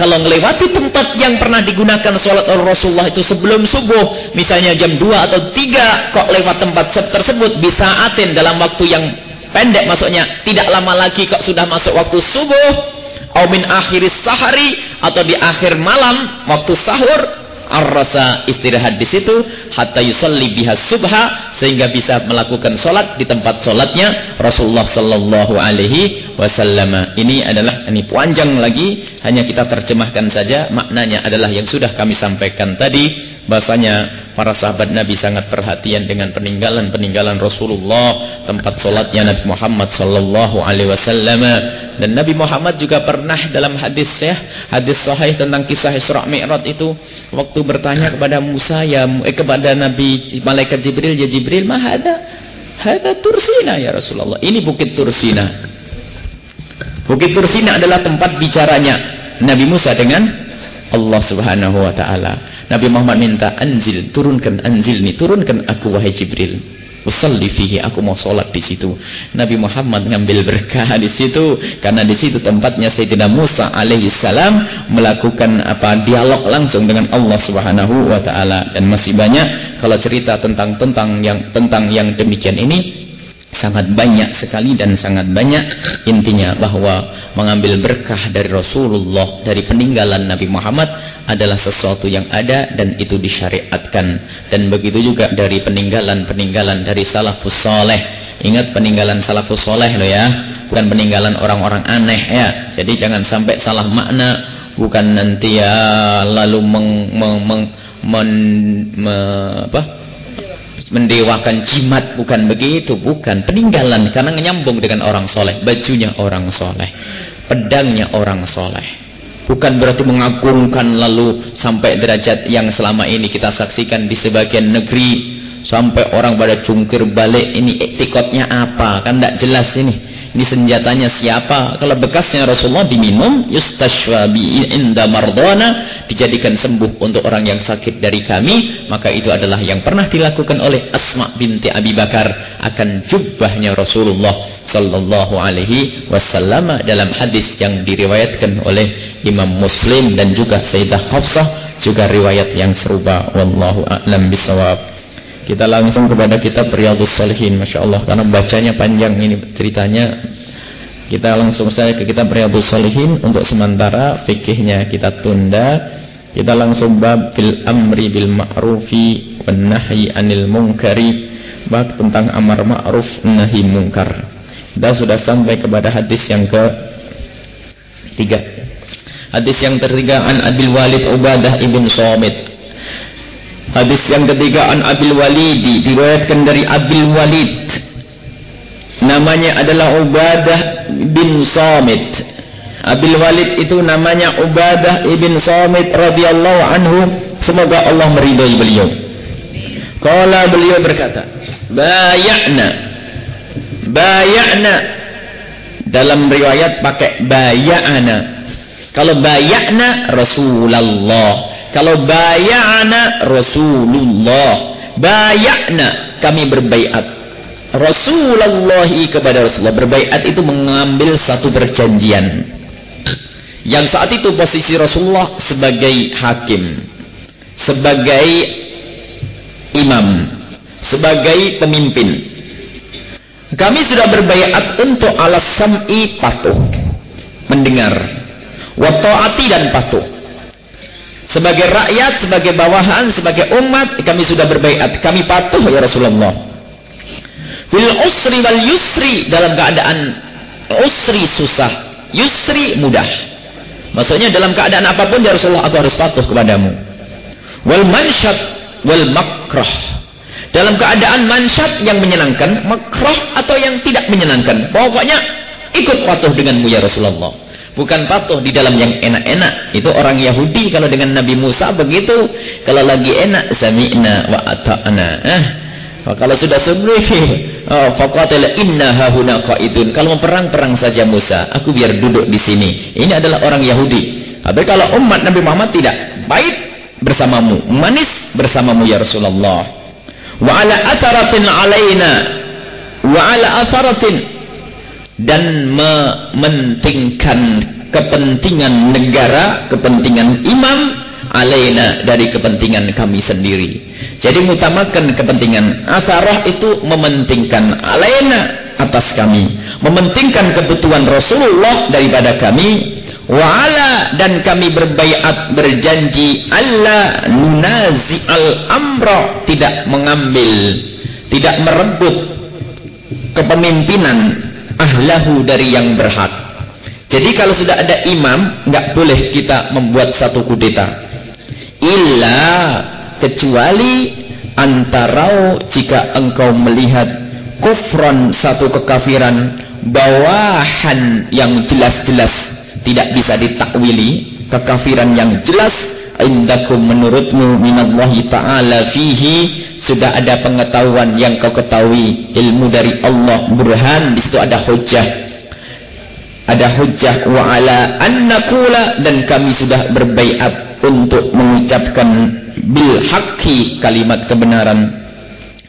kalau melewati tempat yang pernah digunakan sholat Rasulullah itu sebelum subuh, misalnya jam 2 atau 3, kok lewat tempat tersebut bisa atin dalam waktu yang pendek maksudnya, tidak lama lagi kok sudah masuk waktu subuh, atau min akhiris sahari, atau di akhir malam, waktu sahur, ar-rasa istirahat di situ, hatta yusalli biha subha, sehingga bisa melakukan solat di tempat solatnya Rasulullah Sallallahu Alaihi Wasallam. Ini adalah ini panjang lagi, hanya kita terjemahkan saja. Maknanya adalah yang sudah kami sampaikan tadi, bahasanya para sahabat Nabi sangat perhatian dengan peninggalan-peninggalan Rasulullah, tempat solatnya Nabi Muhammad Sallallahu Alaihi Wasallam. Dan Nabi Muhammad juga pernah dalam hadis ya, hadis sahih tentang kisah Isra Mi'raj itu waktu bertanya kepada Musa ya eh, kepada Nabi malaikat Jibril ya Jibril Jibril, "Ma hada?" Hada Tursina ya Rasulullah. Ini Bukit Tursina. Bukit Tursina adalah tempat bicaranya Nabi Musa dengan Allah Subhanahu wa taala. Nabi Muhammad minta, "Anzil, turunkan anzil ni, turunkan aku wahai Jibril." Usalli fihi, aku mau sholat di situ. Nabi Muhammad ngambil berkah di situ karena di situ tempatnya Sayyidina Musa alaihi salam melakukan apa dialog langsung dengan Allah Subhanahu wa taala dan masih banyak kalau cerita tentang tentang yang tentang yang demikian ini sangat banyak sekali dan sangat banyak intinya bahwa mengambil berkah dari Rasulullah dari peninggalan Nabi Muhammad adalah sesuatu yang ada dan itu disyariatkan. Dan begitu juga dari peninggalan-peninggalan dari salafus soleh. Ingat peninggalan salafus soleh loh ya bukan peninggalan orang-orang aneh ya. Jadi jangan sampai salah makna bukan nanti ya lalu meng, meng, meng, men, me, apa mendewakan jimat bukan begitu bukan. Peninggalan karena menyambung dengan orang soleh. Bajunya orang soleh. Pedangnya orang soleh. Bukan berarti mengagungkan lalu sampai derajat yang selama ini kita saksikan di sebagian negeri. Sampai orang pada cungkir balik ini etikotnya apa? Kan tidak jelas ini ini senjatanya siapa? Kalau bekasnya Rasulullah diminum, yustashwa inda mardona, dijadikan sembuh untuk orang yang sakit dari kami, maka itu adalah yang pernah dilakukan oleh Asma binti Abi Bakar akan jubahnya Rasulullah sallallahu alaihi wasallam dalam hadis yang diriwayatkan oleh Imam Muslim dan juga Sayyidah Hafsah juga riwayat yang serupa wallahu a'lam bisawab. Kita langsung kepada kitab Riyadhus Salihin Masya Allah. Karena bacanya panjang ini ceritanya. Kita langsung saja ke kitab Riyadhus Salihin Untuk sementara fikihnya kita tunda. Kita langsung bab Bil amri bil ma'rufi Wan anil munkari. Bab tentang amar ma'ruf Nahi munkar. Kita sudah sampai kepada hadis yang ke Tiga. Hadis yang ketiga An Abil Walid Ubadah ibn Somit Hadis yang ketiga an Abil Walidi diriwayatkan dari Abil Walid. Namanya adalah Ubadah bin Samit. Abil Walid itu namanya Ubadah ibn Samit radhiyallahu anhu. Semoga Allah meridai beliau. Kala beliau berkata, "Bay'na." Bay'na dalam riwayat pakai bay'ana. Kalau bay'na Rasulullah kalau bayana Rasulullah. Bayana kami berbaiat. Rasulullah kepada Rasulullah. Berbaiat itu mengambil satu perjanjian. Yang saat itu posisi Rasulullah sebagai hakim. Sebagai imam. Sebagai pemimpin. Kami sudah berbaiat untuk alas sam'i patuh. Mendengar. Wata'ati dan patuh. Sebagai rakyat, sebagai bawahan, sebagai umat, kami sudah berbaikat. Kami patuh ya Rasulullah. Fil usri wal yusri dalam keadaan usri susah, yusri mudah. Maksudnya dalam keadaan apa pun ya Rasulullah aku harus patuh kepadamu. Wal mansyat wal makrah. Dalam keadaan mansyat yang menyenangkan, makrah atau yang tidak menyenangkan. Pokoknya ikut patuh denganmu ya Rasulullah. Bukan patuh di dalam yang enak-enak. Itu orang Yahudi kalau dengan Nabi Musa begitu. Kalau lagi enak, sami'na wa ata'na. Eh, kalau sudah sembunyi, oh, faqatil inna hahuna qaidun. Kalau mau perang-perang saja Musa, aku biar duduk di sini. Ini adalah orang Yahudi. Tapi kalau umat Nabi Muhammad tidak. Baik bersamamu, manis bersamamu ya Rasulullah. Wa ala asaratin alaina. Wa ala asaratin dan mementingkan kepentingan negara, kepentingan imam alaina dari kepentingan kami sendiri. Jadi mutamakan kepentingan asarah itu mementingkan alaina atas kami, mementingkan kebutuhan Rasulullah daripada kami. Wa'ala dan kami berbaiat berjanji Allah nunazi al amra tidak mengambil, tidak merebut kepemimpinan ahlahu dari yang berhak. Jadi kalau sudah ada imam, nggak boleh kita membuat satu kudeta. Illa kecuali antara jika engkau melihat kufron satu kekafiran bawahan yang jelas-jelas tidak bisa ditakwili kekafiran yang jelas indakum menurutmu minallahi ta'ala fihi sudah ada pengetahuan yang kau ketahui. Ilmu dari Allah burhan di situ ada hujah ada hujah wa ala annakula dan kami sudah berbaiat untuk mengucapkan bil haqqi kalimat kebenaran.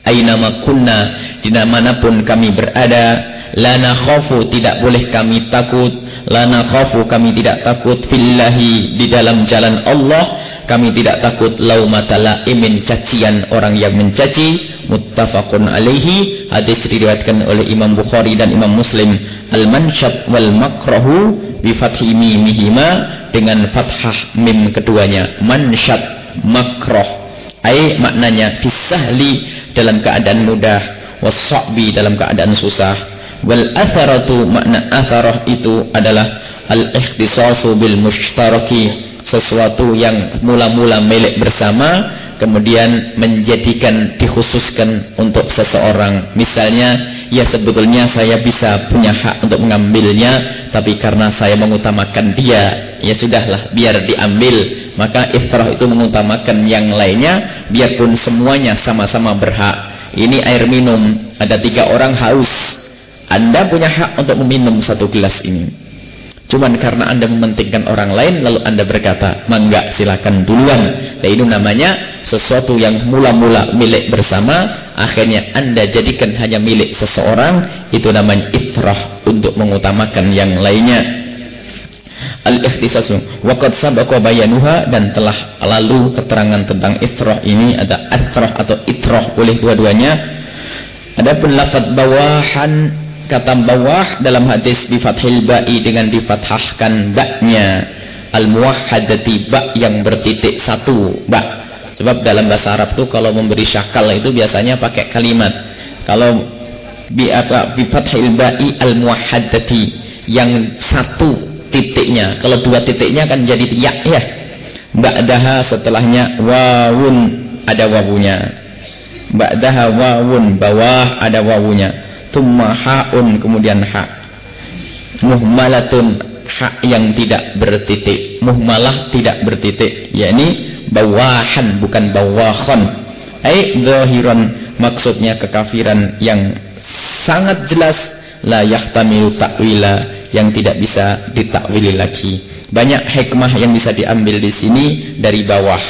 Aynama kunna di manapun kami berada, la nakhafu tidak boleh kami takut, la nakhafu kami tidak takut fillahi di dalam jalan Allah, kami tidak takut laumata laimin cacian orang yang mencaci. Muttafaqun alaihi hadis diriwayatkan oleh Imam Bukhari dan Imam Muslim. Al-mansyat wal makrahu bi fathi mimihima dengan fathah mim keduanya. Mansyat makrah Ai maknanya fisahli dalam keadaan mudah, wasabbi dalam keadaan susah. Wal atharatu makna atharah itu adalah al-ikhtisasu bil mushtaraki, sesuatu yang mula-mula milik bersama kemudian menjadikan dikhususkan untuk seseorang. Misalnya, ya sebetulnya saya bisa punya hak untuk mengambilnya, tapi karena saya mengutamakan dia, ya sudahlah, biar diambil. Maka ifrah itu mengutamakan yang lainnya, biarpun semuanya sama-sama berhak. Ini air minum, ada tiga orang haus. Anda punya hak untuk meminum satu gelas ini. Cuman karena anda mementingkan orang lain, lalu anda berkata, mangga silakan duluan. Dan itu namanya sesuatu yang mula-mula milik bersama, akhirnya anda jadikan hanya milik seseorang, itu namanya itrah untuk mengutamakan yang lainnya. Al-ikhtisasu waqad sabaqa bayanuha dan telah lalu keterangan tentang itrah ini ada atrah atau itrah oleh dua-duanya. Adapun lafaz bawahan kata bawah dalam hadis di fathil ba'i dengan difathahkan baknya al-muwahhadati ba yang bertitik satu ba. Sebab dalam bahasa Arab itu kalau memberi syakal itu biasanya pakai kalimat. Kalau bi apa bi fathil ba'i al-muwahhadati yang satu titiknya. Kalau dua titiknya kan jadi ya ya. Ba'daha setelahnya wawun ada wawunya. Ba'daha wawun bawah ada wawunya Tumma ha'un kemudian ha. Muhmalatun ha yang tidak bertitik. Muhmalah tidak bertitik. yakni bawahan bukan bawahon. Ai zahiran maksudnya kekafiran yang sangat jelas la yahtamilu ta'wila yang tidak bisa ditakwili lagi. Banyak hikmah yang bisa diambil di sini dari bawah.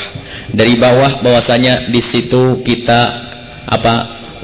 Dari bawah bahwasanya di situ kita apa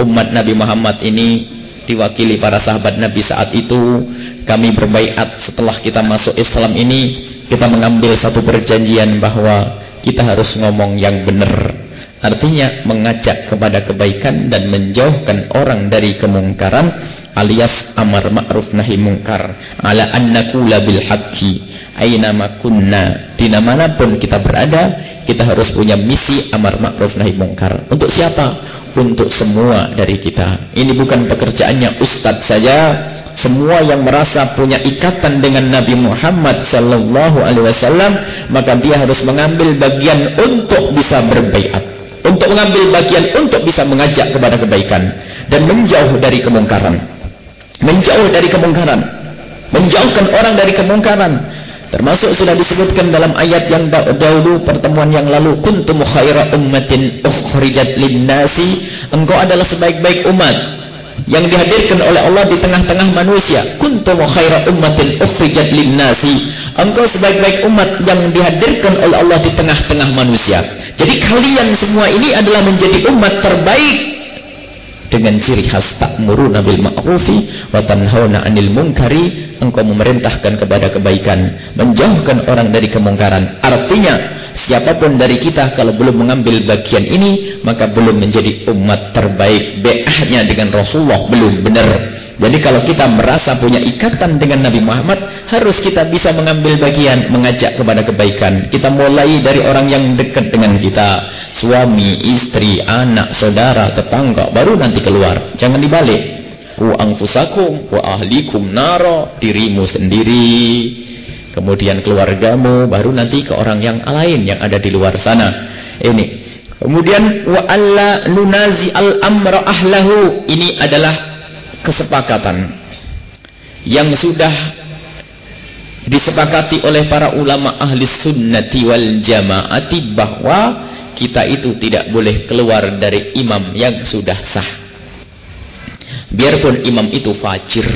umat Nabi Muhammad ini diwakili para sahabat Nabi saat itu. Kami berbaikat setelah kita masuk Islam ini kita mengambil satu perjanjian bahwa kita harus ngomong yang benar. Artinya mengajak kepada kebaikan dan menjauhkan orang dari kemungkaran alias amar ma'ruf nahi mungkar. Ala annakula bil haqqi aina kunna. Di mana pun kita berada kita harus punya misi amar ma'ruf nahi mungkar. Untuk siapa untuk semua dari kita. Ini bukan pekerjaannya ustadz saja. Semua yang merasa punya ikatan dengan Nabi Muhammad sallallahu alaihi wasallam, maka dia harus mengambil bagian untuk bisa berbaiat. Untuk mengambil bagian untuk bisa mengajak kepada kebaikan dan menjauh dari kemungkaran. Menjauh dari kemungkaran. Menjauhkan orang dari kemungkaran Termasuk sudah disebutkan dalam ayat yang dahulu pertemuan yang lalu kuntum khaira ummatin ukhrijat linnasi. Engkau adalah sebaik-baik umat yang dihadirkan oleh Allah di tengah-tengah manusia. Kuntum khaira ummatin ukhrijat linnasi. Engkau sebaik-baik umat yang dihadirkan oleh Allah di tengah-tengah manusia. Jadi kalian semua ini adalah menjadi umat terbaik dengan ciri khas ta'muruna bil ma'rufi wa tanhauna 'anil munkari engkau memerintahkan kepada kebaikan menjauhkan orang dari kemungkaran. Artinya siapa pun dari kita kalau belum mengambil bagian ini maka belum menjadi umat terbaik be'ahnya dengan Rasulullah belum benar jadi kalau kita merasa punya ikatan dengan Nabi Muhammad, harus kita bisa mengambil bagian, mengajak kepada kebaikan. Kita mulai dari orang yang dekat dengan kita. Suami, istri, anak, saudara, tetangga, baru nanti keluar. Jangan dibalik. Ku angfusakum, wa ahlikum naro, dirimu sendiri. Kemudian keluargamu, baru nanti ke orang yang lain yang ada di luar sana. Ini. Kemudian wa alla nunazi al-amra ahlahu. Ini adalah kesepakatan yang sudah disepakati oleh para ulama ahli sunnati wal jamaati bahwa kita itu tidak boleh keluar dari imam yang sudah sah biarpun imam itu fajir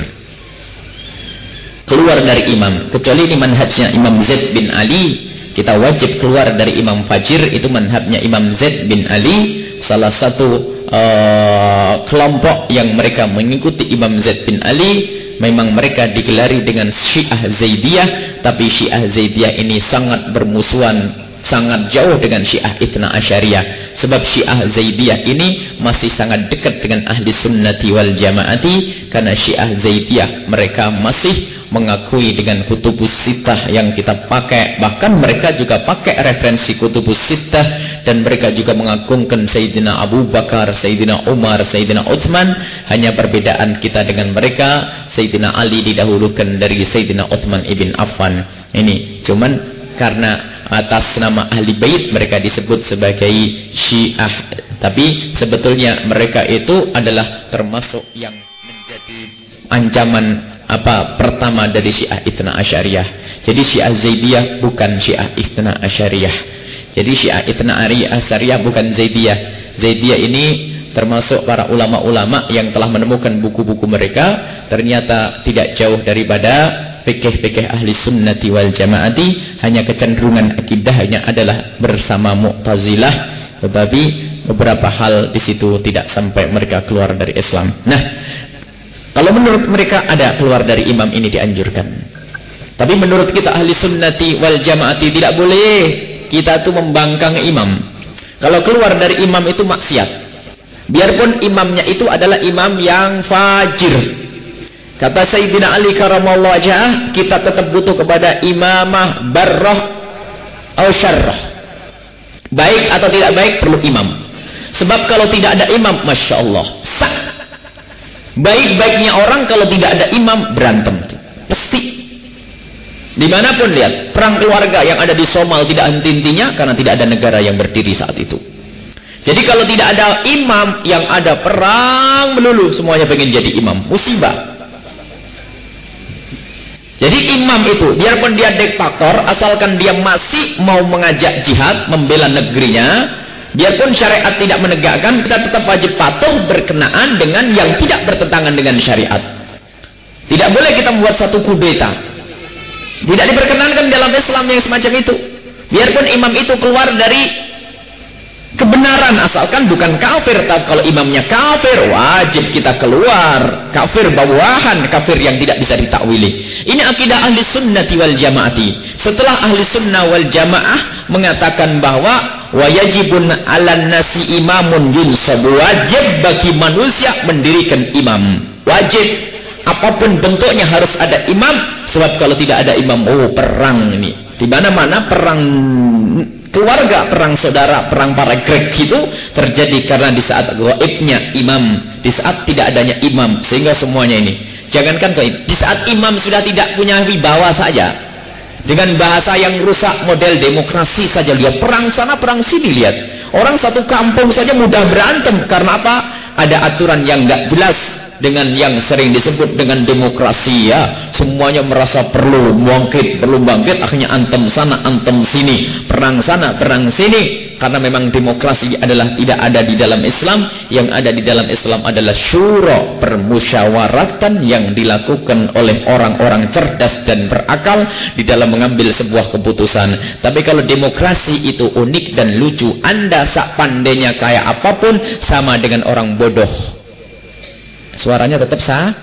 keluar dari imam. Kecuali ini manhajnya Imam Zaid bin Ali kita wajib keluar dari imam fajir itu manhajnya Imam Zaid bin Ali salah satu uh, kelompok yang mereka mengikuti Imam Zaid bin Ali. Memang mereka digelari dengan Syiah Zaidiyah tapi Syiah Zaidiyah ini sangat bermusuhan sangat jauh dengan Syiah Itna Asyariyah. Sebab Syiah Zaidiyah ini masih sangat dekat dengan ahli sunnati wal jamaati karena Syiah Zaidiyah mereka masih mengakui dengan kutubus sitah yang kita pakai. Bahkan mereka juga pakai referensi kutubus sitah dan mereka juga mengagungkan Sayyidina Abu Bakar, Sayyidina Umar, Sayyidina Uthman. Hanya perbedaan kita dengan mereka. Sayyidina Ali didahulukan dari Sayyidina Uthman ibn Affan. Ini cuman karena atas nama ahli bait mereka disebut sebagai syiah. Tapi sebetulnya mereka itu adalah termasuk yang menjadi ancaman apa pertama dari Syiah Ithna Asyariyah. Jadi Syiah Zaidiyah bukan Syiah Ithna Asyariyah. Jadi Syiah Ithna Asyariyah bukan Zaidiyah. Zaidiyah ini termasuk para ulama-ulama yang telah menemukan buku-buku mereka ternyata tidak jauh daripada fikih-fikih ahli sunnati wal jamaati hanya kecenderungan akidahnya adalah bersama mu'tazilah tetapi beberapa hal di situ tidak sampai mereka keluar dari Islam. Nah, kalau menurut mereka ada keluar dari imam ini dianjurkan. Tapi menurut kita ahli sunnati wal jamaati tidak boleh kita tuh membangkang imam. Kalau keluar dari imam itu maksiat. Biarpun imamnya itu adalah imam yang fajir. Kata Sayyidina Ali karamallahu wajah, kita tetap butuh kepada imamah barrah atau syarrah. Baik atau tidak baik perlu imam. Sebab kalau tidak ada imam, Masya Allah, Baik-baiknya orang kalau tidak ada imam berantem. Pasti. Di mana pun lihat, perang keluarga yang ada di Somal tidak henti-hentinya karena tidak ada negara yang berdiri saat itu. Jadi kalau tidak ada imam yang ada perang melulu semuanya pengen jadi imam. Musibah. Jadi imam itu, biarpun dia diktator, asalkan dia masih mau mengajak jihad, membela negerinya, Biarpun syariat tidak menegakkan, kita tetap wajib patuh berkenaan dengan yang tidak bertentangan dengan syariat. Tidak boleh kita membuat satu kudeta. Tidak diperkenankan dalam Islam yang semacam itu. Biarpun imam itu keluar dari kebenaran asalkan bukan kafir tapi kalau imamnya kafir wajib kita keluar kafir bawahan kafir yang tidak bisa ditakwili ini akidah ahli sunnati wal jamaati setelah ahli sunnah wal jamaah mengatakan bahwa wajibun ala nasi imamun yunsab wajib bagi manusia mendirikan imam. Wajib. Apa pun bentuknya harus ada imam. Sebab kalau tidak ada imam oh perang ini. Di mana-mana perang keluarga, perang saudara, perang para Grek itu terjadi karena di saat gaibnya imam, di saat tidak adanya imam, sehingga semuanya ini. Jangankan gaib, di saat imam sudah tidak punya wibawa saja, dengan bahasa yang rusak model demokrasi saja lihat. Perang sana perang sini lihat. Orang satu kampung saja mudah berantem. Karena apa? Ada aturan yang nggak jelas dengan yang sering disebut dengan demokrasi ya. Semuanya merasa perlu bangkit perlu bangkit. Akhirnya antem sana antem sini perang sana perang sini. Karena memang demokrasi adalah tidak ada di dalam Islam. Yang ada di dalam Islam adalah syura permusyawaratan yang dilakukan oleh orang-orang cerdas dan berakal di dalam mengambil sebuah keputusan. Tapi kalau demokrasi itu unik dan lucu anda sak pandainya kayak apa pun sama dengan orang bodoh Suaranya tetap sah.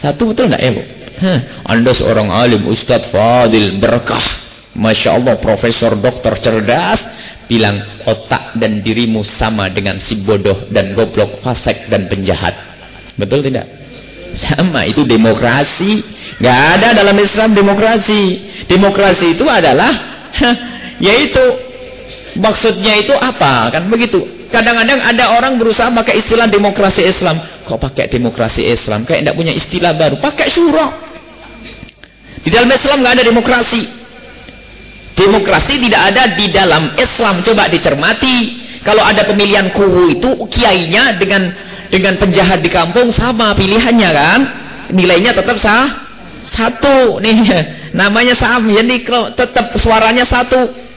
Satu betul enggak ya, Bu? Hah, anda seorang alim, Ustadz Fadil berkah. Masya Allah, profesor, dokter cerdas. Bilang, otak dan dirimu sama dengan si bodoh dan goblok, fasek dan penjahat. Betul tidak? Sama, itu demokrasi. Gak ada dalam Islam demokrasi. Demokrasi itu adalah, yaitu, maksudnya itu apa? Kan begitu. Kadang-kadang ada orang berusaha pakai istilah demokrasi Islam. Kok pakai demokrasi Islam? Kayak tidak punya istilah baru. Pakai syura. Di dalam Islam nggak ada demokrasi. Demokrasi tidak ada di dalam Islam. Coba dicermati. Kalau ada pemilihan kuwu itu kiainya dengan dengan penjahat di kampung sama pilihannya kan? Nilainya tetap sah. Satu nih namanya sama. Jadi tetap suaranya satu.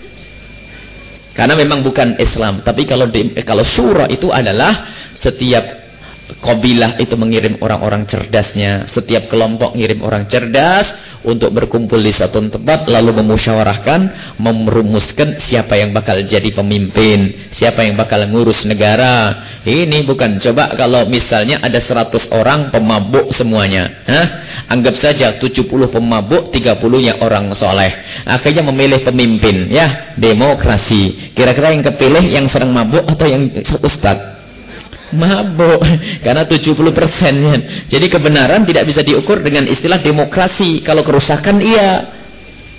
Karena memang bukan Islam. Tapi kalau di, kalau surah itu adalah setiap Kabilah itu mengirim orang-orang cerdasnya. Setiap kelompok mengirim orang cerdas untuk berkumpul di satu tempat lalu memusyawarahkan, merumuskan siapa yang bakal jadi pemimpin, siapa yang bakal ngurus negara. Ini bukan coba kalau misalnya ada 100 orang pemabuk semuanya. Hah? Anggap saja 70 pemabuk, 30-nya orang soleh. Akhirnya memilih pemimpin. Ya, demokrasi. Kira-kira yang kepilih yang sering mabuk atau yang ustadz? Mabuk. Karena 70 persen ya. jadi kebenaran tidak bisa diukur dengan istilah demokrasi. Kalau kerusakan iya.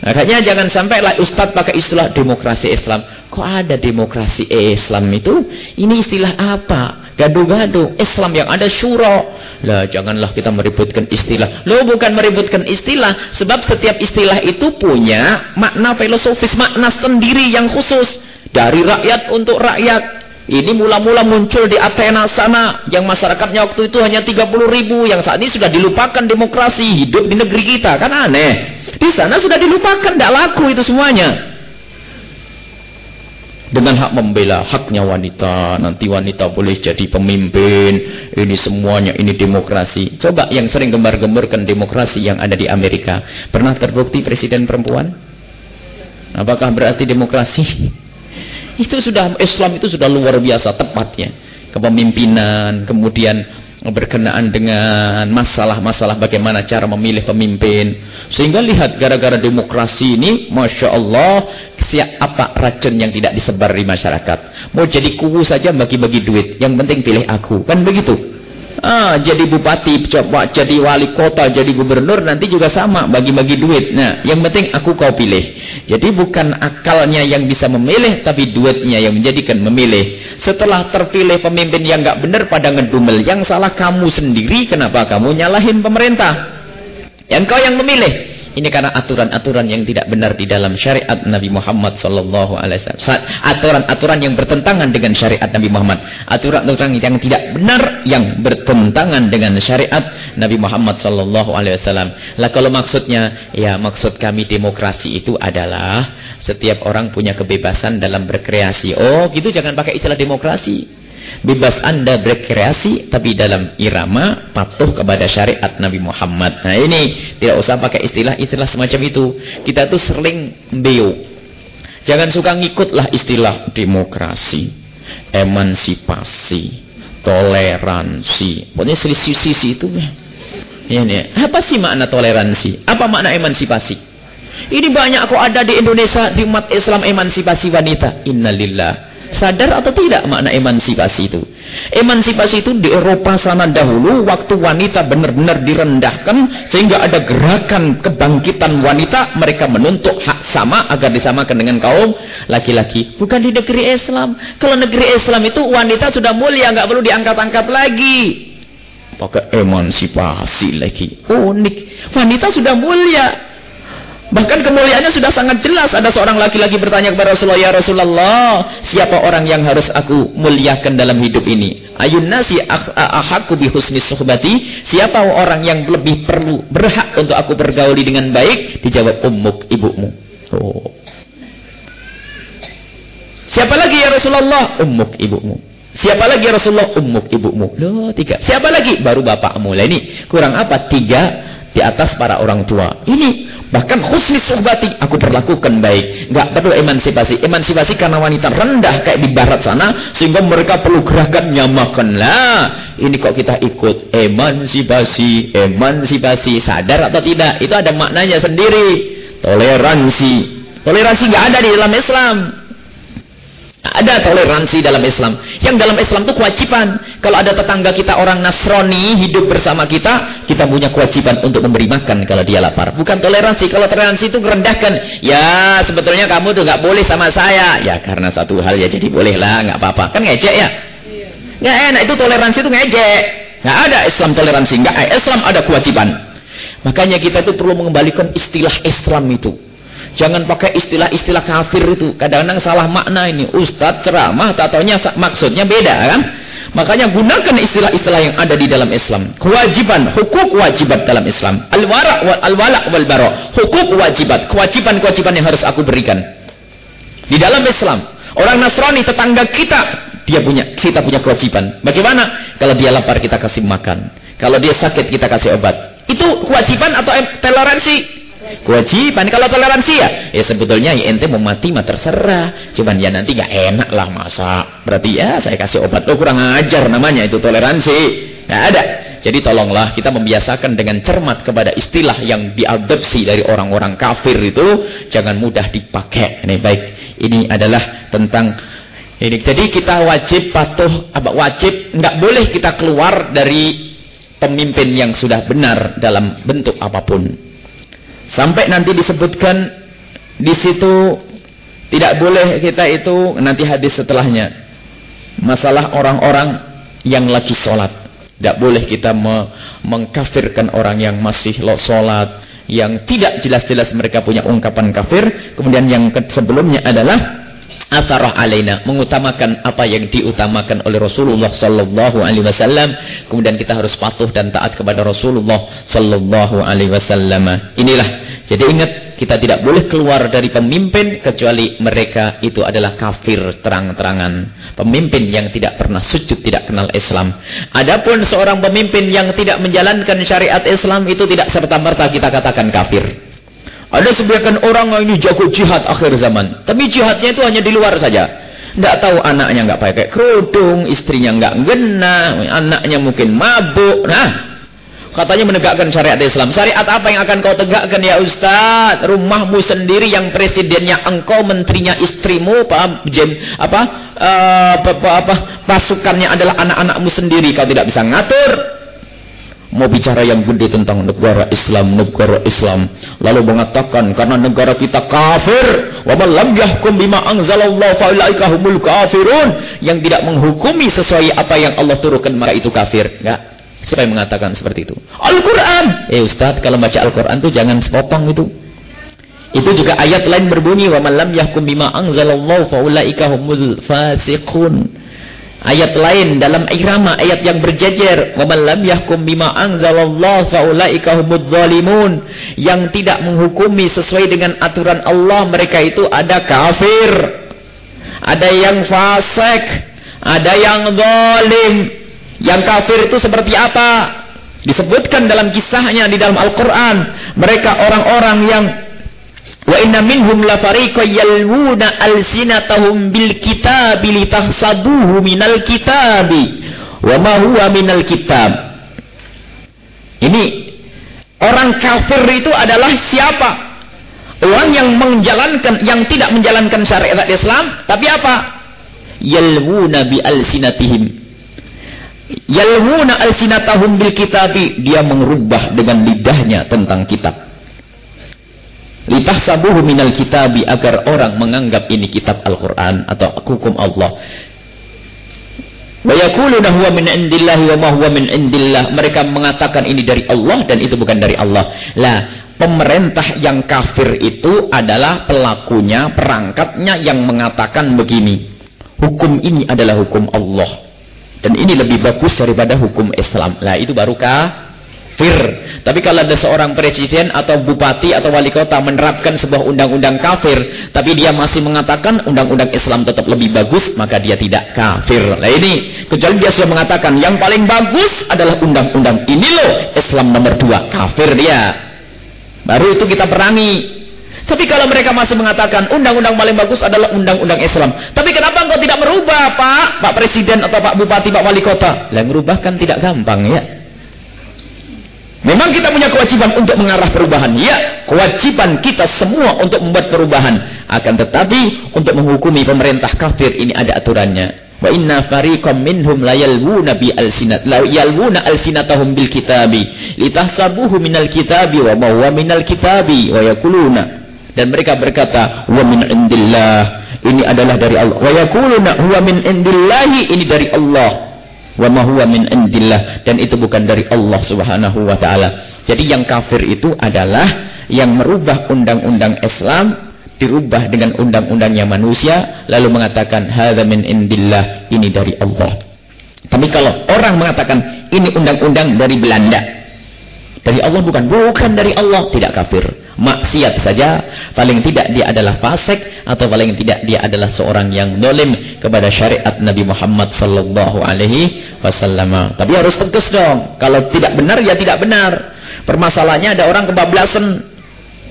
Makanya jangan sampai lah Ustadz pakai istilah demokrasi Islam. Kok ada demokrasi Islam itu? Ini istilah apa? Gaduh-gaduh. Islam yang ada syuro. Lah janganlah kita meributkan istilah. Lo bukan meributkan istilah. Sebab setiap istilah itu punya makna filosofis makna sendiri yang khusus. Dari rakyat untuk rakyat ini mula-mula muncul di Athena sana. Yang masyarakatnya waktu itu hanya 30 ribu. Yang saat ini sudah dilupakan demokrasi. Hidup di negeri kita. Kan aneh. Di sana sudah dilupakan. Tidak laku itu semuanya. Dengan hak membela haknya wanita. Nanti wanita boleh jadi pemimpin. Ini semuanya. Ini demokrasi. Coba yang sering gembar-gemburkan demokrasi yang ada di Amerika. Pernah terbukti presiden perempuan? Apakah berarti demokrasi? Itu sudah Islam itu sudah luar biasa tepatnya. Kepemimpinan, kemudian berkenaan dengan masalah-masalah bagaimana cara memilih pemimpin. Sehingga lihat gara-gara demokrasi ini, Masya Allah, siap apa racun yang tidak disebar di masyarakat. Mau jadi kubu saja bagi-bagi duit, yang penting pilih aku. Kan begitu? Ah, jadi bupati, coba jadi wali kota, jadi gubernur nanti juga sama bagi-bagi duit. Nah, yang penting aku kau pilih. Jadi bukan akalnya yang bisa memilih, tapi duitnya yang menjadikan memilih. Setelah terpilih pemimpin yang nggak benar pada ngedumel, yang salah kamu sendiri, kenapa kamu nyalahin pemerintah? Yang kau yang memilih. Ini karena aturan-aturan yang tidak benar di dalam syariat Nabi Muhammad sallallahu alaihi wasallam. Aturan-aturan yang bertentangan dengan syariat Nabi Muhammad. Aturan-aturan yang tidak benar yang bertentangan dengan syariat Nabi Muhammad sallallahu alaihi wasallam. Lah kalau maksudnya ya maksud kami demokrasi itu adalah setiap orang punya kebebasan dalam berkreasi. Oh, gitu jangan pakai istilah demokrasi. Bebas anda berkreasi tapi dalam irama patuh kepada syariat Nabi Muhammad. Nah ini tidak usah pakai istilah-istilah semacam itu. Kita tuh sering beo. Jangan suka ngikutlah istilah demokrasi, emansipasi, toleransi. Pokoknya sisi-sisi itu. Ya, ya. Apa sih makna toleransi? Apa makna emansipasi? Ini banyak kok ada di Indonesia di umat Islam emansipasi wanita. Innalillah. Sadar atau tidak makna emansipasi itu? Emansipasi itu di Eropa sana dahulu waktu wanita benar-benar direndahkan sehingga ada gerakan kebangkitan wanita mereka menuntut hak sama agar disamakan dengan kaum laki-laki. Bukan di negeri Islam. Kalau negeri Islam itu wanita sudah mulia nggak perlu diangkat-angkat lagi. Pakai emansipasi lagi. Unik. Wanita sudah mulia. Bahkan kemuliaannya sudah sangat jelas. Ada seorang laki-laki bertanya kepada Rasulullah, Ya Rasulullah, siapa orang yang harus aku muliakan dalam hidup ini? Ayun nasi ahaku bihusni suhbati. Siapa orang yang lebih perlu, berhak untuk aku bergauli dengan baik? Dijawab ummuk, ibumu. Oh. Siapa lagi ya Rasulullah? Ummuk, ibumu. Siapa lagi ya Rasulullah? Ummuk, ibumu. Loh, tiga. Siapa lagi? Baru bapakmu. Lah ini kurang apa? Tiga di atas para orang tua. Ini Bahkan khusni suhbati aku perlakukan baik. Enggak perlu emansipasi. Emansipasi karena wanita rendah kayak di barat sana sehingga mereka perlu gerakan nyamakanlah. Ini kok kita ikut emansipasi, emansipasi sadar atau tidak? Itu ada maknanya sendiri. Toleransi. Toleransi enggak ada di dalam Islam. Ada toleransi dalam Islam. Yang dalam Islam itu kewajiban. Kalau ada tetangga kita orang Nasrani hidup bersama kita, kita punya kewajiban untuk memberi makan kalau dia lapar. Bukan toleransi. Kalau toleransi itu merendahkan. Ya sebetulnya kamu tuh nggak boleh sama saya. Ya karena satu hal ya jadi boleh lah, nggak apa-apa. Kan ngejek ya? Nggak enak itu toleransi itu ngejek. Nggak ada Islam toleransi. Nggak Islam ada kewajiban. Makanya kita itu perlu mengembalikan istilah Islam itu. Jangan pakai istilah-istilah kafir itu. Kadang-kadang salah makna ini. Ustadz ceramah, tatonya maksudnya beda kan? Makanya gunakan istilah-istilah yang ada di dalam Islam. Kewajiban, hukuk wajibat dalam Islam. Al-wara' wal al-wala' wal bara. Hukuk wajibat, kewajiban-kewajiban yang harus aku berikan. Di dalam Islam. Orang Nasrani tetangga kita dia punya kita punya kewajiban. Bagaimana? Kalau dia lapar kita kasih makan. Kalau dia sakit kita kasih obat. Itu kewajiban atau toleransi? Kewajiban. Kalau toleransi ya, ya sebetulnya ya ente mau mati mah terserah. Cuman ya nanti gak enak lah masa. Berarti ya saya kasih obat. Lo kurang ajar namanya itu toleransi. Gak ada. Jadi tolonglah kita membiasakan dengan cermat kepada istilah yang diadopsi dari orang-orang kafir itu. Jangan mudah dipakai. Ini baik. Ini adalah tentang ini. Jadi kita wajib patuh, apa wajib nggak boleh kita keluar dari pemimpin yang sudah benar dalam bentuk apa pun. Sampai nanti disebutkan di situ tidak boleh kita itu nanti hadis setelahnya. Masalah orang-orang yang lagi sholat. Tidak boleh kita me mengkafirkan orang yang masih lo sholat. Yang tidak jelas-jelas mereka punya ungkapan kafir. Kemudian yang sebelumnya adalah atharah alaina mengutamakan apa yang diutamakan oleh Rasulullah sallallahu alaihi wasallam. Kemudian kita harus patuh dan taat kepada Rasulullah sallallahu alaihi wasallam. Inilah. Jadi ingat kita tidak boleh keluar dari pemimpin kecuali mereka itu adalah kafir terang-terangan. Pemimpin yang tidak pernah sujud tidak kenal Islam. Adapun seorang pemimpin yang tidak menjalankan syariat Islam itu tidak serta-merta kita katakan kafir ada sebagian orang ini jago jihad akhir zaman. Tapi jihadnya itu hanya di luar saja. Tidak tahu anaknya nggak pakai kerudung, istrinya nggak gena, anaknya mungkin mabuk. Nah, katanya menegakkan syariat Islam. Syariat apa yang akan kau tegakkan ya Ustaz? Rumahmu sendiri yang presidennya engkau, menterinya istrimu, apa, jen, apa, uh, apa, apa, apa, pasukannya adalah anak-anakmu sendiri. Kau tidak bisa ngatur mau bicara yang gede tentang negara Islam, negara Islam. Lalu mengatakan karena negara kita kafir, wa yahkum bima anzalallahu fa humul kafirun, yang tidak menghukumi sesuai apa yang Allah turunkan maka itu kafir. Enggak. Siapa yang mengatakan seperti itu? Al-Qur'an. Eh Ustaz, kalau baca Al-Qur'an itu jangan sepotong itu. Itu juga ayat lain berbunyi wa man lam yahkum bima anzalallahu fa ulaika humul fasiqun. Ayat lain dalam irama ayat yang berjejer, "Wa man lam yahkum bima anzalallahu fa ulaika humudz zalimun." Yang tidak menghukumi sesuai dengan aturan Allah, mereka itu ada kafir. Ada yang fasik, ada yang zalim. Yang kafir itu seperti apa? Disebutkan dalam kisahnya di dalam Al-Qur'an, mereka orang-orang yang Wa inna minhum la fariqan yalwuna alsinatahum bil kitabi litahsabuhu minal kitabi wa ma huwa minal kitab. Ini orang kafir itu adalah siapa? Orang yang menjalankan yang tidak menjalankan syariat Islam, tapi apa? Yalwuna bi alsinatihim. Yalwuna alsinatahum bil kitabi, dia merubah dengan lidahnya tentang kitab. Litahsabuhu minal kitabi agar orang menganggap ini kitab Al-Quran atau hukum Allah. Wa min wa min indillah. Mereka mengatakan ini dari Allah dan itu bukan dari Allah. Lah, pemerintah yang kafir itu adalah pelakunya, perangkatnya yang mengatakan begini. Hukum ini adalah hukum Allah. Dan ini lebih bagus daripada hukum Islam. Lah, itu baru kah? Kafir. Tapi kalau ada seorang presiden atau bupati atau wali kota menerapkan sebuah undang-undang kafir, tapi dia masih mengatakan undang-undang Islam tetap lebih bagus, maka dia tidak kafir. Nah ini, kecuali dia sudah mengatakan yang paling bagus adalah undang-undang ini loh, Islam nomor dua, kafir dia. Baru itu kita perangi. Tapi kalau mereka masih mengatakan undang-undang paling bagus adalah undang-undang Islam. Tapi kenapa engkau tidak merubah, Pak? Pak Presiden atau Pak Bupati, Pak Wali Kota? Lah merubah kan tidak gampang ya. Memang kita punya kewajiban untuk mengarah perubahan. Ya, kewajiban kita semua untuk membuat perubahan. Akan tetapi, untuk menghukumi pemerintah kafir ini ada aturannya. Wa inna fariqam minhum la yalwuna bi alsinat la yalwuna alsinatahum bil kitabi litahsabuhu minal kitabi wa ma huwa minal kitabi wa yakuluna dan mereka berkata wa min indillah ini adalah dari Allah wa yakuluna huwa min indillahi ini dari Allah wa ma min indillah dan itu bukan dari Allah Subhanahu wa taala. Jadi yang kafir itu adalah yang merubah undang-undang Islam dirubah dengan undang-undangnya manusia lalu mengatakan hadza min indillah ini dari Allah. Tapi kalau orang mengatakan ini undang-undang dari Belanda Dari Allah bukan, bukan dari Allah, tidak kafir. Maksiat saja, paling tidak dia adalah fasik atau paling tidak dia adalah seorang yang dolim kepada syariat Nabi Muhammad sallallahu alaihi wasallam. Tapi harus tegas dong. Kalau tidak benar ya tidak benar. Permasalahannya ada orang kebablasan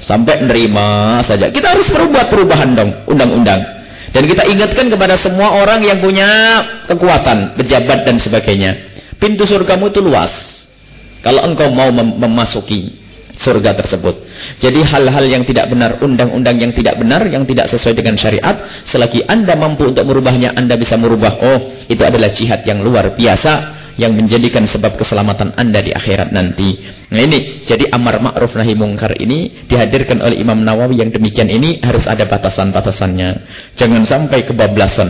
sampai nerima saja. Kita harus berubah perubahan dong undang-undang. Dan kita ingatkan kepada semua orang yang punya kekuatan, pejabat dan sebagainya. Pintu surgamu itu luas. Kalau engkau mau mem memasuki surga tersebut. Jadi hal-hal yang tidak benar, undang-undang yang tidak benar, yang tidak sesuai dengan syariat, selagi Anda mampu untuk merubahnya, Anda bisa merubah. Oh, itu adalah jihad yang luar biasa yang menjadikan sebab keselamatan Anda di akhirat nanti. Nah ini, jadi amar ma'ruf nahi mungkar ini dihadirkan oleh Imam Nawawi yang demikian ini harus ada batasan-batasannya. Jangan sampai kebablasan.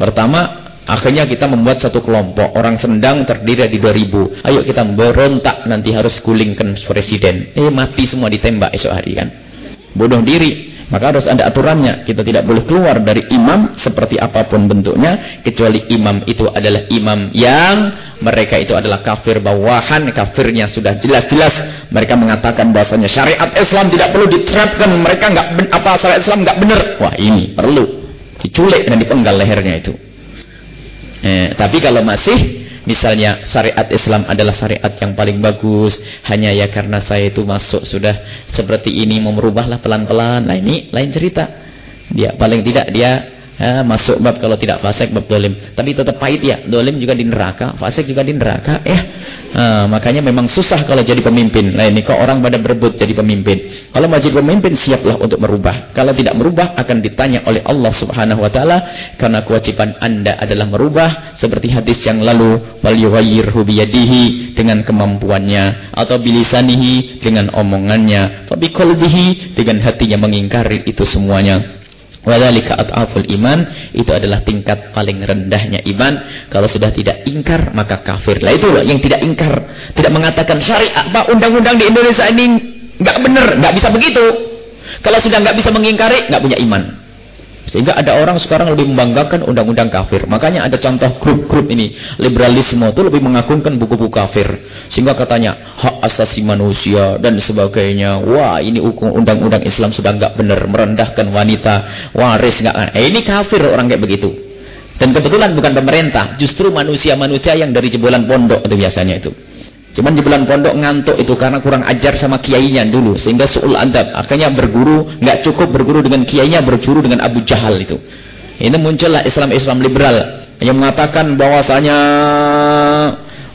Pertama, Akhirnya kita membuat satu kelompok. Orang Sendang terdiri dari 2000. Ayo kita berontak nanti harus gulingkan presiden. Eh mati semua ditembak esok hari kan. Bodoh diri. Maka harus ada aturannya. Kita tidak boleh keluar dari imam seperti apa pun bentuknya. Kecuali imam itu adalah imam yang mereka itu adalah kafir bawahan. Kafirnya sudah jelas-jelas. Mereka mengatakan bahasanya syariat Islam tidak perlu diterapkan. Mereka nggak apa syariat Islam nggak benar. Wah ini perlu. Diculik dan dipenggal lehernya itu. Eh, tapi kalau masih misalnya syariat Islam adalah syariat yang paling bagus, hanya ya karena saya itu masuk sudah seperti ini mau merubahlah pelan-pelan. Nah ini lain cerita. Dia paling tidak dia Ya, masuk bab kalau tidak fasik bab dolim. Tapi tetap pahit ya. Dolim juga di neraka, fasik juga di neraka. Ya. Nah, makanya memang susah kalau jadi pemimpin. Nah ini kok orang pada berebut jadi pemimpin. Kalau mau jadi pemimpin siaplah untuk merubah. Kalau tidak merubah akan ditanya oleh Allah Subhanahu Wa Taala karena kewajiban anda adalah merubah seperti hadis yang lalu wal yughayyirhu biyadihi dengan kemampuannya atau bilisanihi dengan omongannya, tapi qalbihi dengan hatinya mengingkari itu semuanya. Wadhalika at'aful iman itu adalah tingkat paling rendahnya iman. Kalau sudah tidak ingkar maka kafir. Lah itu yang tidak ingkar, tidak mengatakan syariat apa undang-undang di Indonesia ini nggak benar, nggak bisa begitu. Kalau sudah nggak bisa mengingkari, nggak punya iman. Sehingga ada orang sekarang lebih membanggakan undang-undang kafir. Makanya ada contoh grup-grup ini. Liberalisme itu lebih mengagungkan buku-buku kafir. Sehingga katanya hak asasi manusia dan sebagainya. Wah ini undang-undang Islam sudah nggak benar. Merendahkan wanita. Waris nggak. Eh, ini kafir orang kayak begitu. Dan kebetulan bukan pemerintah. Justru manusia-manusia yang dari jebolan pondok itu biasanya itu. Cuman di bulan pondok ngantuk itu karena kurang ajar sama kiainya dulu. Sehingga su'ul adab. Akhirnya berguru, nggak cukup berguru dengan kiainya, berguru dengan Abu Jahal itu. Ini muncullah Islam-Islam liberal. Yang mengatakan bahwasanya